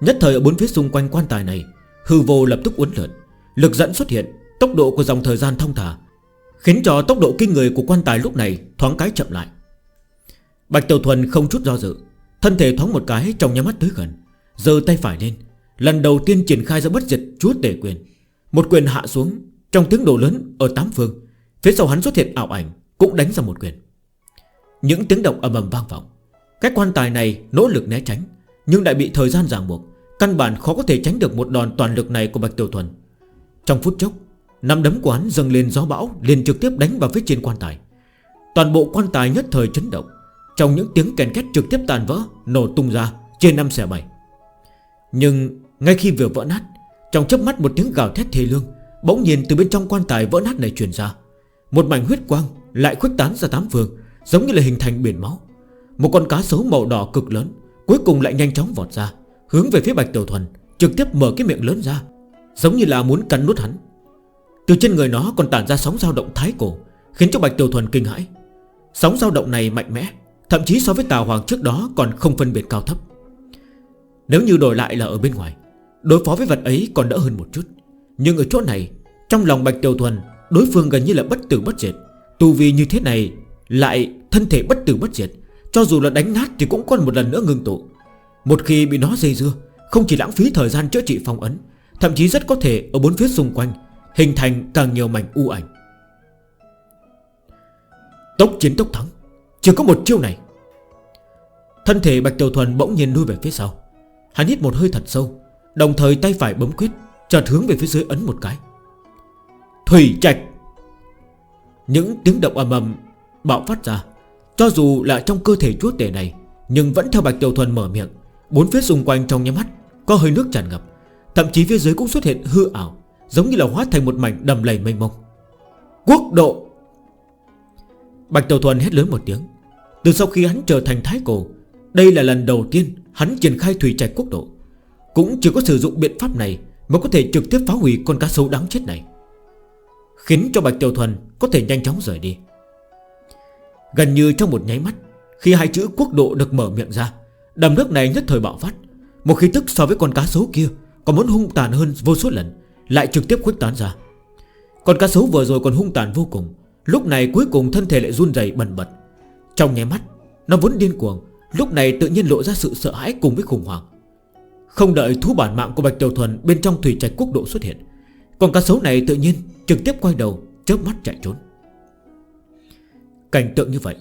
Nhất thời ở bốn phía xung quanh quan tài này, Hư vô lập tức uốn lượn. Lực dẫn xuất hiện, Tốc độ của dòng thời gian thông thả, Khiến cho tốc độ kinh người của quan tài lúc này Thoáng cái chậm lại. Bạch Tiểu Thuần không chút do dự, Thân thể thoáng một cái trong nhà mắt tới gần Giờ tay phải lên Lần đầu tiên triển khai ra bất diệt chúa tể quyền. Một quyền hạ xuống, Trong tiếng nổ lớn ở tám phương, Phía sau hắn xuất hiện ảo ảnh, Cũng đánh ra một quyền. Những tiếng động ầm ầm vang vọng. Cách quan tài này nỗ lực né tránh, Nhưng đã bị thời gian ràng buộc, Căn bản khó có thể tránh được một đòn toàn lực này của Bạch Tiểu Thuần. Trong phút chốc Năm đấm của hắn dâng lên gió bão, liền trực tiếp đánh vào phía trên quan tài. Toàn bộ quan tài nhất thời chấn động, Trong những tiếng kèn két trực tiếp tàn vỡ, Nổ tung ra trên năm xẻ bảy. Nhưng ngay khi vừa vỡ nát, Trong chớp mắt một tiếng gào thét thê lương Bỗng nhiên từ bên trong quan tài vỡ nát này truyền ra. Một mảnh huyết quang lại khuếch tán ra tám phương, Giống như là hình thành biển máu. Một con cá sấu màu đỏ cực lớn Cuối cùng lại nhanh chóng vọt ra, Hướng về phía Bạch Tiểu Thuần, Trực tiếp mở cái miệng lớn ra, Giống như là muốn cắn nút hắn. Từ trên người nó còn tản ra sóng dao động thái cổ, Khiến cho Bạch Tiểu Thuần kinh hãi. Sóng dao động này mạnh mẽ, Thậm chí so với Tà Hoàng trước đó còn không phân biệt cao thấp. Nếu như đổi lại là ở bên ngoài Đối phó với vật ấy còn đỡ hơn một chút. Nhưng ở chỗ này, Trong lòng Bạch Tiểu Thuần, Đối phương gần như là bất tử bất diệt. Tu vi như thế này Lại thân thể bất tử bất diệt, Cho dù là đánh nát thì cũng còn một lần nữa ngưng tụ. Một khi bị nó dây dưa, Không chỉ lãng phí thời gian chữa trị phong ấn, Thậm chí rất có thể ở bốn phía xung quanh Hình thành càng nhiều mảnh u ảnh. Tốc chiến tốc thắng Chỉ có một chiêu này. Thân thể Bạch Tiểu Thuần bỗng nhiên nuôi về phía sau. Hắn hít một hơi thật sâu Đồng thời tay phải bấm quyết, Chợt hướng về phía dưới ấn một cái. Thủy Trạch! Những tiếng động âm âm bạo phát ra. Cho dù là trong cơ thể chúa tể này, Nhưng vẫn theo Bạch Tiểu Thuần mở miệng. Bốn phía xung quanh trong nhắm mắt, Có hơi nước tràn ngập. Thậm chí phía dưới cũng xuất hiện hư ảo, Giống như là hóa thành một mảnh đầm lầy mênh mông. Quốc độ! Bạch Tiểu Thuần hét lớn một tiếng. Từ sau khi hắn trở thành thái cổ, Đây là lần đầu tiên hắn triển khai thủy trạch quốc độ. Cũng chỉ có sử dụng biện pháp này Mới có thể trực tiếp phá hủy con cá sấu đáng chết này. Khiến cho Bạch Tiểu Thuần Có thể nhanh chóng rời đi. Gần như trong một nháy mắt, Khi hai chữ quốc độ được mở miệng ra, Đầm nước này nhất thời bạo phát. Một khí tức so với con cá sấu kia Còn muốn hung tàn hơn vô số lần, Lại trực tiếp khuếch tán ra. Con cá sấu vừa rồi còn hung tàn vô cùng, Lúc này cuối cùng thân thể lại run dày bần bật. Trong nháy mắt, Nó vốn điên cuồng, Lúc này tự nhiên lộ ra sự sợ hãi cùng với khủng hoảng. Không đợi thú bản mạng của Bạch Tiểu Thuần Bên trong thủy trạch quốc độ xuất hiện Còn cá sấu này tự nhiên trực tiếp quay đầu, Chớp mắt chạy trốn. Cảnh tượng như vậy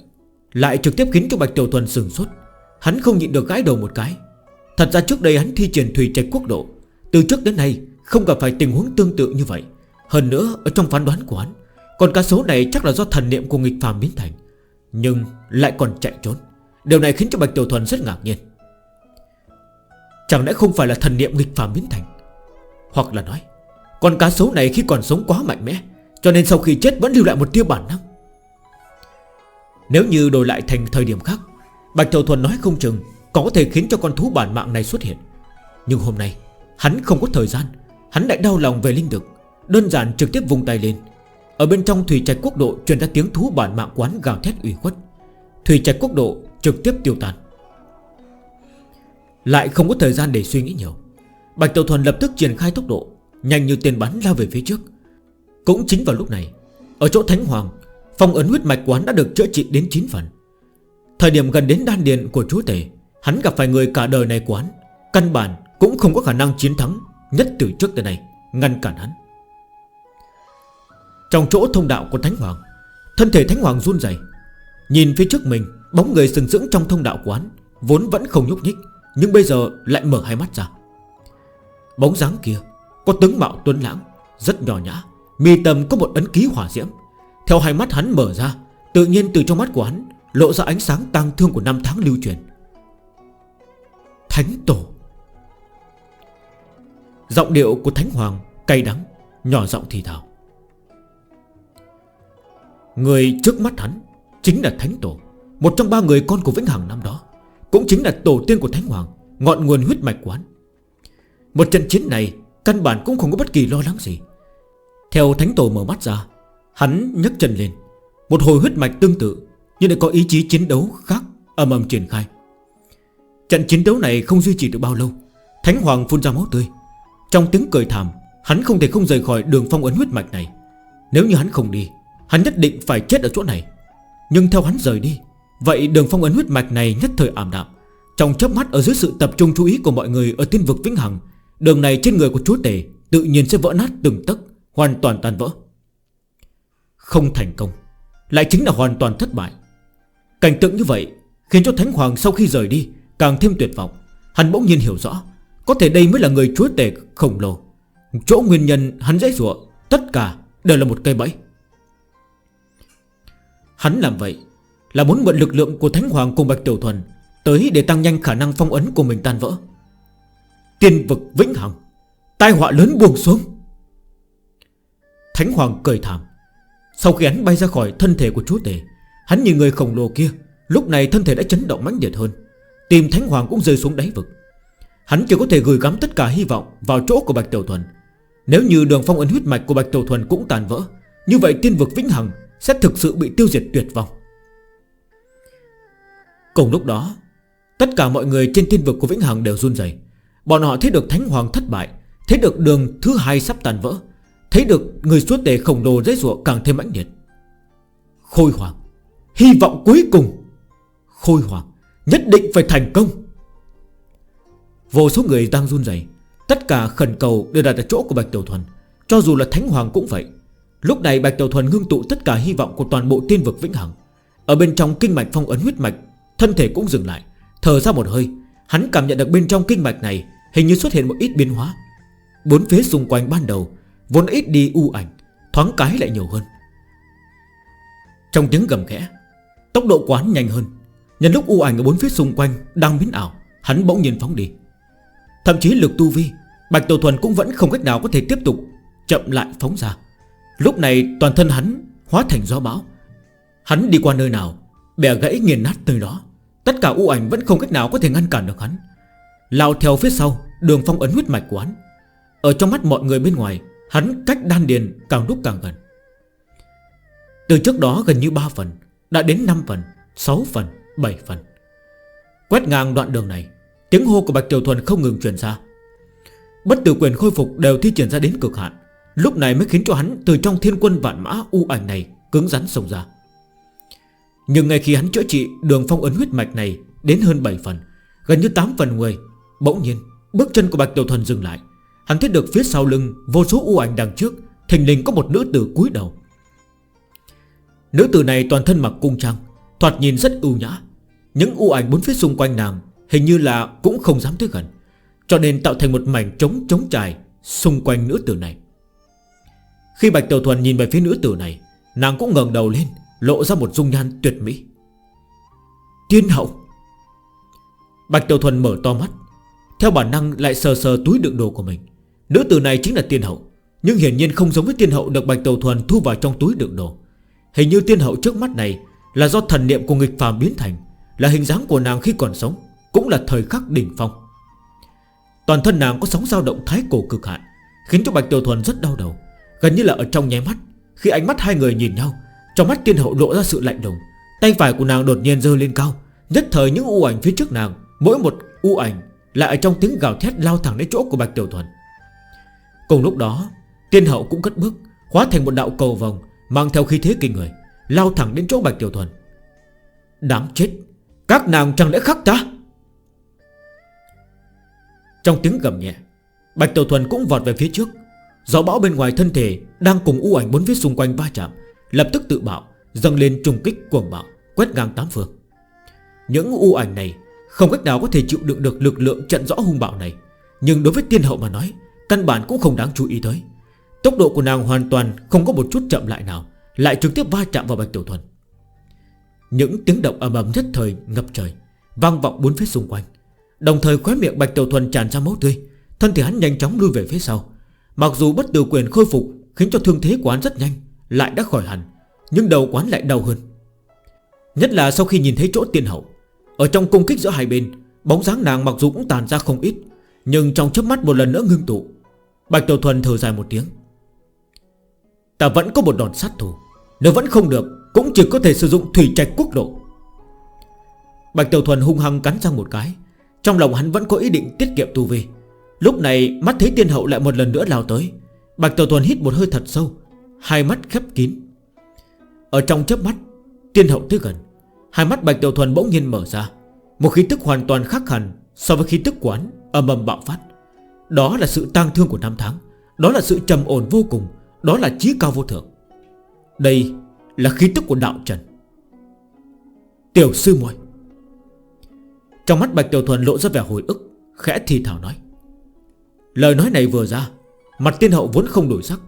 Lại trực tiếp khiến cho Bạch Tiểu Thuần sừng sốt. Hắn không nhịn được gãi đầu một cái. Thật ra trước đây hắn thi triển thủy trạch quốc độ, Từ trước đến nay không gặp phải tình huống tương tự như vậy. Hơn nữa, ở trong phán đoán của hắn Còn cá số này chắc là do thần niệm của nghịch phàm biến thành, Nhưng lại còn chạy trốn. Điều này khiến cho Bạch Tiểu Thuần rất ngạc nhiên. Chẳng lẽ không phải là thần niệm nghịch phàm biến thành? Hoặc là nói, Con cá sấu này khi còn sống quá mạnh mẽ, Cho nên sau khi chết vẫn lưu lại một tiêu bản năng. Nếu như đổi lại thành thời điểm khác, Bạch Thầu Thuần nói không chừng Có thể khiến cho con thú bản mạng này xuất hiện. Nhưng hôm nay, Hắn không có thời gian, Hắn lại đau lòng về linh thực Đơn giản trực tiếp vùng tay lên. Ở bên trong thủy trạch quốc độ Truyền ra tiếng thú bản mạng quán gào thét ủy khuất. Thủy trạch quốc độ trực tiếp tiêu tàn lại không có thời gian để suy nghĩ nhiều. Bạch Tiểu Thuần lập tức triển khai tốc độ, Nhanh như tiền bắn lao về phía trước. Cũng chính vào lúc này, Ở chỗ Thánh Hoàng, Phong ấn huyết mạch quán đã được chữa trị đến 9 phần. Thời điểm gần đến đan điện của chúa tể, Hắn gặp phải người cả đời này quán, Căn bản cũng không có khả năng chiến thắng Nhất từ trước tới này Ngăn cản hắn. Trong chỗ thông đạo của Thánh Hoàng, Thân thể Thánh Hoàng run dày Nhìn phía trước mình, Bóng người sừng sững trong thông đạo quán Vốn vẫn không nhúc nhích. Nhưng bây giờ lại mở hai mắt ra. Bóng dáng kia Có tướng mạo tuấn lãng, Rất nhỏ nhã mì tầm có một ấn ký hỏa diễm. Theo hai mắt hắn mở ra, Tự nhiên từ trong mắt của hắn Lộ ra ánh sáng tăng thương của năm tháng lưu truyền. Thánh Tổ. Giọng điệu của Thánh Hoàng cay đắng, Nhỏ giọng thì thào. Người trước mắt hắn Chính là Thánh Tổ, Một trong ba người con của Vĩnh Hằng năm đó. Cũng chính là tổ tiên của Thánh Hoàng, Ngọn nguồn huyết mạch quán. Một trận chiến này, Căn bản cũng không có bất kỳ lo lắng gì. Theo Thánh Tổ mở mắt ra, Hắn nhấc chân lên. Một hồi huyết mạch tương tự, Nhưng lại có ý chí chiến đấu khác ầm ầm triển khai. Trận chiến đấu này không duy trì được bao lâu, Thánh Hoàng phun ra máu tươi. Trong tiếng cười thảm, Hắn không thể không rời khỏi đường phong ấn huyết mạch này. Nếu như hắn không đi, Hắn nhất định phải chết ở chỗ này. Nhưng theo hắn rời đi Vậy đường phong ấn huyết mạch này nhất thời ảm đạm. Trong chớp mắt ở dưới sự tập trung chú ý của mọi người Ở tiên vực vĩnh hằng, Đường này trên người của chúa tể Tự nhiên sẽ vỡ nát từng tấc, Hoàn toàn tan vỡ. Không thành công, Lại chính là hoàn toàn thất bại. Cảnh tượng như vậy Khiến cho Thánh Hoàng sau khi rời đi Càng thêm tuyệt vọng. Hắn bỗng nhiên hiểu rõ, Có thể đây mới là người chúa tể khổng lồ. Chỗ nguyên nhân hắn dễ dụa Tất cả đều là một cây bẫy. Hắn làm vậy là muốn mượn lực lượng của Thánh Hoàng cùng Bạch Tiểu Thuần Tới để tăng nhanh khả năng phong ấn của mình tan vỡ. Tiên vực vĩnh hằng, Tai họa lớn buông xuống. Thánh Hoàng cười thảm. Sau khi hắn bay ra khỏi thân thể của chúa tể, Hắn nhìn người khổng lồ kia, Lúc này thân thể đã chấn động mãnh liệt hơn. Tìm Thánh Hoàng cũng rơi xuống đáy vực. Hắn chỉ có thể gửi gắm tất cả hy vọng Vào chỗ của Bạch Tiểu Thuần. Nếu như đường phong ấn huyết mạch của Bạch Tiểu Thuần cũng tàn vỡ, Như vậy tiên vực vĩnh hằng Sẽ thực sự bị tiêu diệt tuyệt vọng. Cùng lúc đó, Tất cả mọi người trên thiên vực của Vĩnh Hằng đều run dày Bọn họ thấy được Thánh Hoàng thất bại, Thấy được đường thứ hai sắp tàn vỡ, Thấy được người suốt tề khổng đồ dây ruộng càng thêm mãnh liệt. Khôi hoàng, Hy vọng cuối cùng, Khôi hoàng Nhất định phải thành công. Vô số người đang run dày Tất cả khẩn cầu đều đặt ở chỗ của Bạch Tiểu Thuần. Cho dù là Thánh Hoàng cũng vậy, Lúc này Bạch Tiểu Thuần ngưng tụ tất cả hy vọng của toàn bộ tiên vực Vĩnh Hằng. Ở bên trong kinh mạch phong ấn huyết mạch Thân thể cũng dừng lại. Thở ra một hơi, Hắn cảm nhận được bên trong kinh mạch này Hình như xuất hiện một ít biến hóa. Bốn phía xung quanh ban đầu Vốn ít đi u ảnh, Thoáng cái lại nhiều hơn. Trong tiếng gầm khẽ, Tốc độ quán nhanh hơn. Nhân lúc u ảnh ở bốn phía xung quanh đang biến ảo, Hắn bỗng nhiên phóng đi. Thậm chí lực tu vi, Bạch Tổ Thuần cũng vẫn không cách nào có thể tiếp tục Chậm lại phóng ra. Lúc này toàn thân hắn hóa thành gió bão. Hắn đi qua nơi nào, Bẻ gãy nghiền nát nơi đó. Tất cả u ảnh vẫn không cách nào có thể ngăn cản được hắn. Lao theo phía sau, Đường phong ấn huyết mạch của hắn. Ở trong mắt mọi người bên ngoài, Hắn cách đan điền càng lúc càng gần. Từ trước đó gần như 3 phần, Đã đến 5 phần 6 phần 7 phần. Quét ngang đoạn đường này, Tiếng hô của Bạch triều Thuần không ngừng truyền ra. Bất tử quyền khôi phục đều thi triển ra đến cực hạn. Lúc này mới khiến cho hắn từ trong thiên quân vạn mã u ảnh này cứng rắn sông ra. Nhưng ngay khi hắn chữa trị, đường phong ấn huyết mạch này Đến hơn 7 phần, Gần như 8 phần 10 Bỗng nhiên, bước chân của Bạch Tiểu Thuần dừng lại. Hắn thấy được phía sau lưng vô số u ảnh đằng trước, Thình lình có một nữ tử cúi đầu. Nữ tử này toàn thân mặc cung trang, Thoạt nhìn rất ưu nhã. Những u ảnh bốn phía xung quanh nàng Hình như là cũng không dám tới gần, Cho nên tạo thành một mảnh trống trống trải Xung quanh nữ tử này. Khi Bạch Tiểu Thuần nhìn về phía nữ tử này, Nàng cũng ngần đầu lên Lộ ra một dung nhan tuyệt mỹ. Tiên hậu. Bạch Tiểu Thuần mở to mắt. Theo bản năng lại sờ sờ túi đựng đồ của mình. Nữ tử này chính là tiên hậu, Nhưng hiển nhiên không giống với tiên hậu được Bạch Tiểu Thuần thu vào trong túi đựng đồ. Hình như tiên hậu trước mắt này Là do thần niệm của nghịch phàm biến thành, Là hình dáng của nàng khi còn sống, Cũng là thời khắc đỉnh phong. Toàn thân nàng có sóng dao động thái cổ cực hạn, Khiến cho Bạch Tiểu Thuần rất đau đầu, Gần như là ở trong nháy mắt, Khi ánh mắt hai người nhìn nhau trong mắt tiên hậu lộ ra sự lạnh lùng, Tay phải của nàng đột nhiên rơi lên cao, Nhất thời những u ảnh phía trước nàng, Mỗi một u ảnh lại ở trong tiếng gào thét lao thẳng đến chỗ của Bạch Tiểu Thuần. Cùng lúc đó, Tiên hậu cũng cất bước, Hóa thành một đạo cầu vòng Mang theo khí thế kinh người, Lao thẳng đến chỗ Bạch Tiểu Thuần. Đáng chết, Các nàng chẳng lẽ khắc ta? Trong tiếng gầm nhẹ, Bạch Tiểu Thuần cũng vọt về phía trước, Gió bão bên ngoài thân thể Đang cùng u ảnh bốn phía xung quanh va chạm. Lập tức tự bạo, Dâng lên trùng kích cuồng bạo, Quét ngang tám phương. Những u ảnh này Không cách nào có thể chịu đựng được lực lượng trận rõ hung bạo này, Nhưng đối với tiên hậu mà nói, Căn bản cũng không đáng chú ý tới. Tốc độ của nàng hoàn toàn không có một chút chậm lại nào, Lại trực tiếp va chạm vào Bạch Tiểu Thuần. Những tiếng động ầm ầm nhất thời ngập trời, Vang vọng bốn phía xung quanh. Đồng thời khóe miệng Bạch Tiểu Thuần tràn ra máu tươi, Thân thể hắn nhanh chóng lui về phía sau. Mặc dù bất tử quyền khôi phục Khiến cho thương thế của hắn rất nhanh lại đã khỏi hẳn, Nhưng đầu quán lại đau hơn. Nhất là sau khi nhìn thấy chỗ tiên hậu, Ở trong công kích giữa hai bên, Bóng dáng nàng mặc dù cũng tàn ra không ít, Nhưng trong chớp mắt một lần nữa ngưng tụ. Bạch Tiểu Thuần thở dài một tiếng. Ta vẫn có một đòn sát thủ, Nếu vẫn không được, Cũng chỉ có thể sử dụng thủy trạch quốc độ. Bạch Tiểu Thuần hung hăng cắn răng một cái, Trong lòng hắn vẫn có ý định tiết kiệm tu vi. Lúc này, mắt thấy tiên hậu lại một lần nữa lao tới, Bạch Tiểu Thuần hít một hơi thật sâu Hai mắt khép kín. Ở trong chớp mắt, Tiên hậu tới gần. Hai mắt Bạch Tiểu Thuần bỗng nhiên mở ra. Một khí tức hoàn toàn khác hẳn So với khí tức quán âm âm bạo phát. Đó là sự tang thương của năm tháng. Đó là sự trầm ổn vô cùng. Đó là trí cao vô thượng. Đây là khí tức của đạo trần. Tiểu sư muội. Trong mắt Bạch Tiểu Thuần lộ ra vẻ hồi ức, Khẽ thì thảo nói. Lời nói này vừa ra, Mặt tiên hậu vốn không đổi sắc,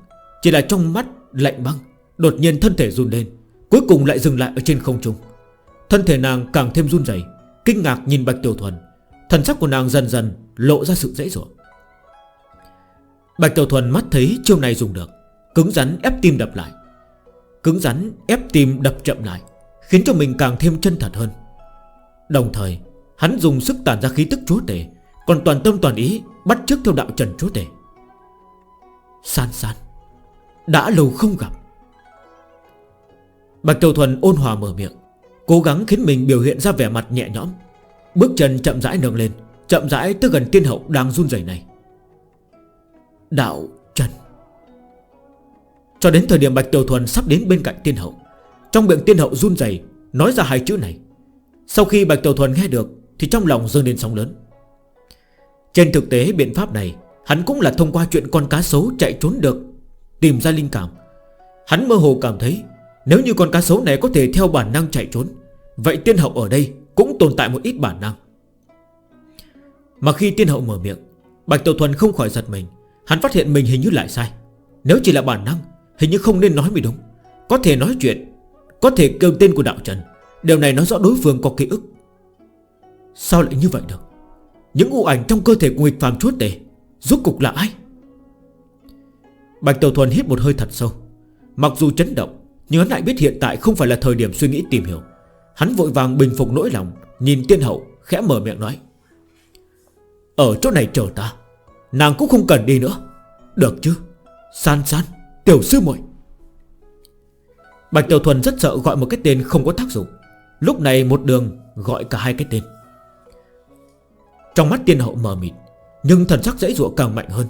Chỉ là trong mắt lạnh băng, Đột nhiên thân thể run lên, Cuối cùng lại dừng lại ở trên không trung. Thân thể nàng càng thêm run dày Kinh ngạc nhìn Bạch Tiểu Thuần. Thần sắc của nàng dần dần lộ ra sự dễ dụa Bạch Tiểu Thuần mắt thấy chiêu này dùng được, Cứng rắn ép tim đập lại. Cứng rắn ép tim đập chậm lại, Khiến cho mình càng thêm chân thật hơn. Đồng thời, Hắn dùng sức tản ra khí tức chúa tể, Còn toàn tâm toàn ý Bắt trước theo đạo trần chúa tể. San san. Đã lâu không gặp. Bạch Tiểu Thuần ôn hòa mở miệng, Cố gắng khiến mình biểu hiện ra vẻ mặt nhẹ nhõm. Bước chân chậm rãi nâng lên, Chậm rãi tới gần tiên hậu đang run rẩy này. Đạo Trần. Cho đến thời điểm Bạch Tiểu Thuần sắp đến bên cạnh tiên hậu, Trong miệng tiên hậu run rẩy, Nói ra hai chữ này. Sau khi Bạch Tiểu Thuần nghe được, Thì trong lòng dâng lên sóng lớn. Trên thực tế biện pháp này, Hắn cũng là thông qua chuyện con cá sấu chạy trốn được Tìm ra linh cảm. Hắn mơ hồ cảm thấy, Nếu như con cá sấu này có thể theo bản năng chạy trốn, Vậy tiên hậu ở đây cũng tồn tại một ít bản năng. Mà khi tiên hậu mở miệng, Bạch Tiểu Thuần không khỏi giật mình. Hắn phát hiện mình hình như lại sai. Nếu chỉ là bản năng, Hình như không nên nói mới đúng. Có thể nói chuyện, Có thể kêu tên của đạo trần. Điều này nói rõ đối phương có ký ức. Sao lại như vậy được? Những u ảnh trong cơ thể của nguyệt phàm chúa tể, Rốt cục là ai? Bạch Tiểu Thuần hít một hơi thật sâu. Mặc dù chấn động, Nhưng hắn lại biết hiện tại không phải là thời điểm suy nghĩ tìm hiểu. Hắn vội vàng bình phục nỗi lòng, Nhìn tiên hậu, khẽ mở miệng nói, Ở chỗ này chờ ta, Nàng cũng không cần đi nữa. Được chứ? San san, Tiểu sư Mội." Bạch Tiểu Thuần rất sợ gọi một cái tên không có tác dụng. Lúc này một đường gọi cả hai cái tên. Trong mắt tiên hậu mờ mịt, Nhưng thần sắc dễ dụa càng mạnh hơn.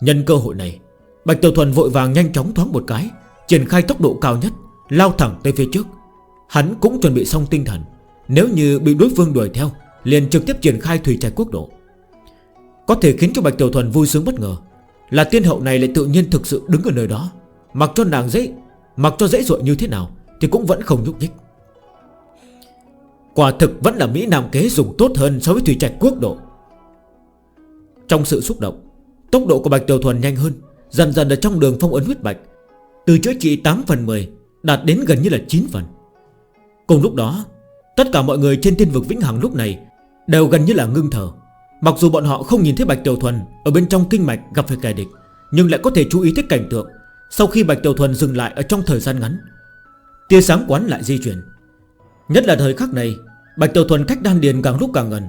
Nhân cơ hội này Bạch Tiểu Thuần vội vàng nhanh chóng thoáng một cái, Triển khai tốc độ cao nhất, Lao thẳng tới phía trước. Hắn cũng chuẩn bị xong tinh thần, Nếu như bị đối phương đuổi theo, Liền trực tiếp triển khai thủy trạch quốc độ. Có thể khiến cho Bạch Tiểu Thuần vui sướng bất ngờ, Là tiên hậu này lại tự nhiên thực sự đứng ở nơi đó, Mặc cho nàng dễ, Mặc cho dễ dội như thế nào Thì cũng vẫn không nhúc nhích. Quả thực vẫn là Mỹ Nam kế dùng tốt hơn so với thủy trạch quốc độ. Trong sự xúc động, Tốc độ của Bạch Tiểu Thuần nhanh hơn Dần dần ở trong đường phong ấn huyết mạch, Từ chữa trị 8 phần 10 Đạt đến gần như là 9 phần. Cùng lúc đó, Tất cả mọi người trên thiên vực Vĩnh Hằng lúc này Đều gần như là ngưng thở. Mặc dù bọn họ không nhìn thấy Bạch Tiểu Thuần Ở bên trong kinh mạch gặp phải kẻ địch, Nhưng lại có thể chú ý thấy cảnh tượng Sau khi Bạch Tiểu Thuần dừng lại ở trong thời gian ngắn. Tia sáng quán lại di chuyển. Nhất là thời khắc này, Bạch Tiểu Thuần cách đan điền càng lúc càng gần.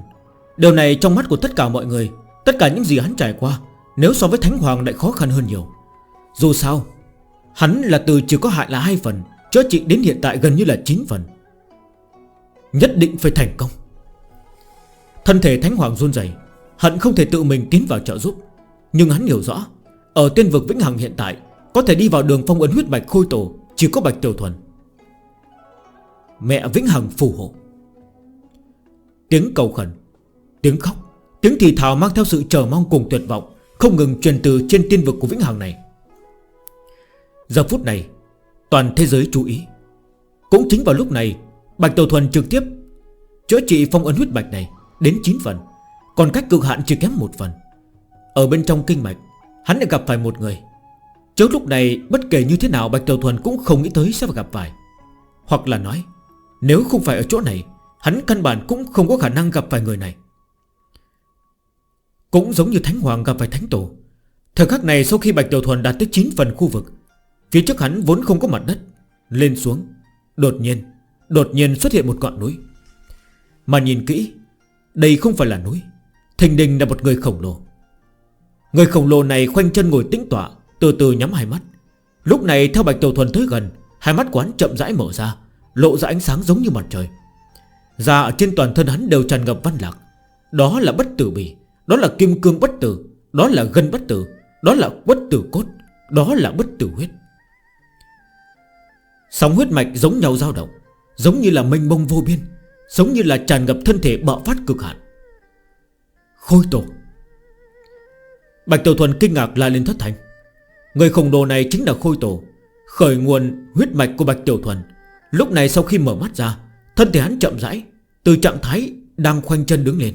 Điều này trong mắt của tất cả mọi người, Tất cả những gì hắn trải qua nếu so với Thánh Hoàng lại khó khăn hơn nhiều. Dù sao, Hắn là từ chỉ có hại là 2 phần cho chị đến hiện tại gần như là 9 phần. Nhất định phải thành công. Thân thể Thánh Hoàng run dày Hận không thể tự mình tiến vào trợ giúp. Nhưng hắn hiểu rõ, Ở tiên vực Vĩnh Hằng hiện tại, Có thể đi vào đường phong ấn huyết bạch khôi tổ, Chỉ có bạch tiểu thuần. Mẹ Vĩnh Hằng phù hộ. Tiếng cầu khẩn, Tiếng khóc, Tiếng thì thào mang theo sự chờ mong cùng tuyệt vọng. Không ngừng truyền từ trên tiên vực của Vĩnh Hằng này. Giờ phút này, Toàn thế giới chú ý. Cũng chính vào lúc này, Bạch Tàu Thuần trực tiếp Chữa trị phong ấn huyết mạch này Đến 9 phần, Còn cách cực hạn chỉ kém một phần. Ở bên trong kinh mạch, Hắn đã gặp phải một người. Trước lúc này, bất kể như thế nào, Bạch Tàu Thuần cũng không nghĩ tới sẽ gặp phải. Hoặc là nói, Nếu không phải ở chỗ này, Hắn căn bản cũng không có khả năng gặp phải người này. Cũng giống như Thánh Hoàng gặp phải Thánh Tổ. Thời khắc này sau khi Bạch Tiểu Thuần đạt tới 9 phần khu vực, Phía trước hắn vốn không có mặt đất, Lên xuống, Đột nhiên Đột nhiên xuất hiện một ngọn núi. Mà nhìn kỹ, Đây không phải là núi, Thình đình là một người khổng lồ. Người khổng lồ này khoanh chân ngồi tĩnh tọa, Từ từ nhắm hai mắt. Lúc này theo Bạch Tiểu Thuần tới gần, Hai mắt quán chậm rãi mở ra, Lộ ra ánh sáng giống như mặt trời. Da ở trên toàn thân hắn đều tràn ngập văn lạc. Đó là bất tử bì. Đó là kim cương bất tử, Đó là gân bất tử, Đó là bất tử cốt, Đó là bất tử huyết. Sóng huyết mạch giống nhau dao động, Giống như là mênh mông vô biên, Giống như là tràn ngập thân thể bạo phát cực hạn. Khôi tổ. Bạch Tiểu Thuần kinh ngạc la lên thất thành. Người khổng đồ này chính là khôi tổ, Khởi nguồn huyết mạch của Bạch Tiểu Thuần. Lúc này sau khi mở mắt ra, Thân thể hắn chậm rãi, Từ trạng thái đang khoanh chân đứng lên.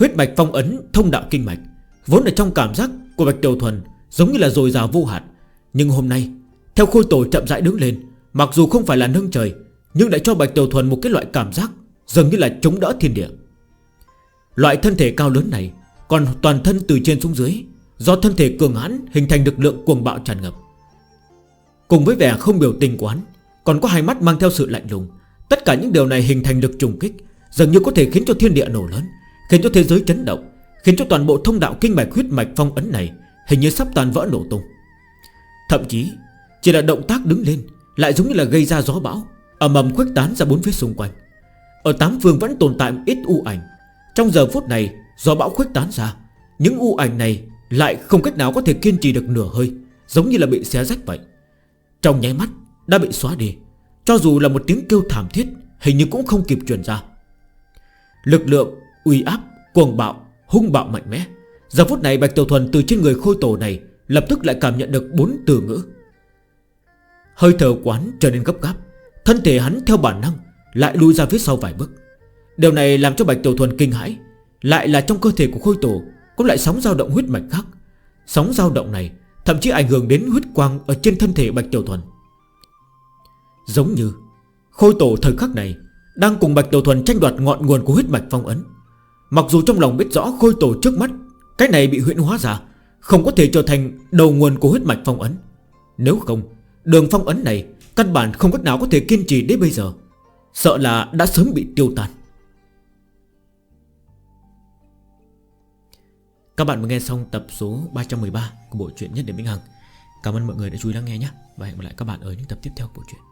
Huyết mạch phong ấn thông đạo kinh mạch, Vốn ở trong cảm giác của Bạch Tiểu Thuần Giống như là dồi dào vô hạn. Nhưng hôm nay, Theo khôi tổ chậm rãi đứng lên, Mặc dù không phải là nâng trời, Nhưng đã cho Bạch Tiểu Thuần một cái loại cảm giác Dường như là chống đỡ thiên địa. Loại thân thể cao lớn này Còn toàn thân từ trên xuống dưới, Do thân thể cường hãn hình thành lực lượng cuồng bạo tràn ngập. Cùng với vẻ không biểu tình quán Còn có hai mắt mang theo sự lạnh lùng, Tất cả những điều này hình thành lực trùng kích, Dường như có thể khiến cho thiên địa nổ lớn. Khiến cho thế giới chấn động, Khiến cho toàn bộ thông đạo kinh mạch huyết mạch phong ấn này Hình như sắp tan vỡ nổ tung. Thậm chí, Chỉ là động tác đứng lên Lại giống như là gây ra gió bão Ẩm ầm khuếch tán ra bốn phía xung quanh. Ở tám phương vẫn tồn tại ít u ảnh. Trong giờ phút này, gió bão khuếch tán ra, Những u ảnh này lại không cách nào có thể kiên trì được nửa hơi, Giống như là bị xé rách vậy. Trong nháy mắt, đã bị xóa đi. Cho dù là một tiếng kêu thảm thiết, Hình như cũng không kịp truyền ra. Lực lượng uy áp, cuồng bạo, hung bạo mạnh mẽ. Giờ phút này Bạch Tiểu Thuần từ trên người khôi tổ này Lập tức lại cảm nhận được bốn từ ngữ. Hơi thở quán trở nên gấp gáp Thân thể hắn theo bản năng Lại lùi ra phía sau vài bước. Điều này làm cho Bạch Tiểu Thuần kinh hãi Lại là trong cơ thể của khôi tổ Cũng lại sóng dao động huyết mạch khác. Sóng dao động này thậm chí ảnh hưởng đến huyết quang Ở trên thân thể Bạch Tiểu Thuần. Giống như Khôi tổ thời khắc này Đang cùng Bạch Tiểu Thuần tranh đoạt ngọn nguồn của huyết mạch phong ấn. Mặc dù trong lòng biết rõ khôi tổ trước mắt, Cái này bị huyện hóa ra, Không có thể trở thành đầu nguồn của huyết mạch phong ấn. Nếu không, Đường phong ấn này Căn bản không cách nào có thể kiên trì đến bây giờ. Sợ là đã sớm bị tiêu tan. Các bạn vừa nghe xong tập số 313 của bộ truyện Nhất Điểm Minh Hằng. Cảm ơn mọi người đã chú ý lắng nghe nhé, Và hẹn gặp lại các bạn ở những tập tiếp theo của bộ truyện.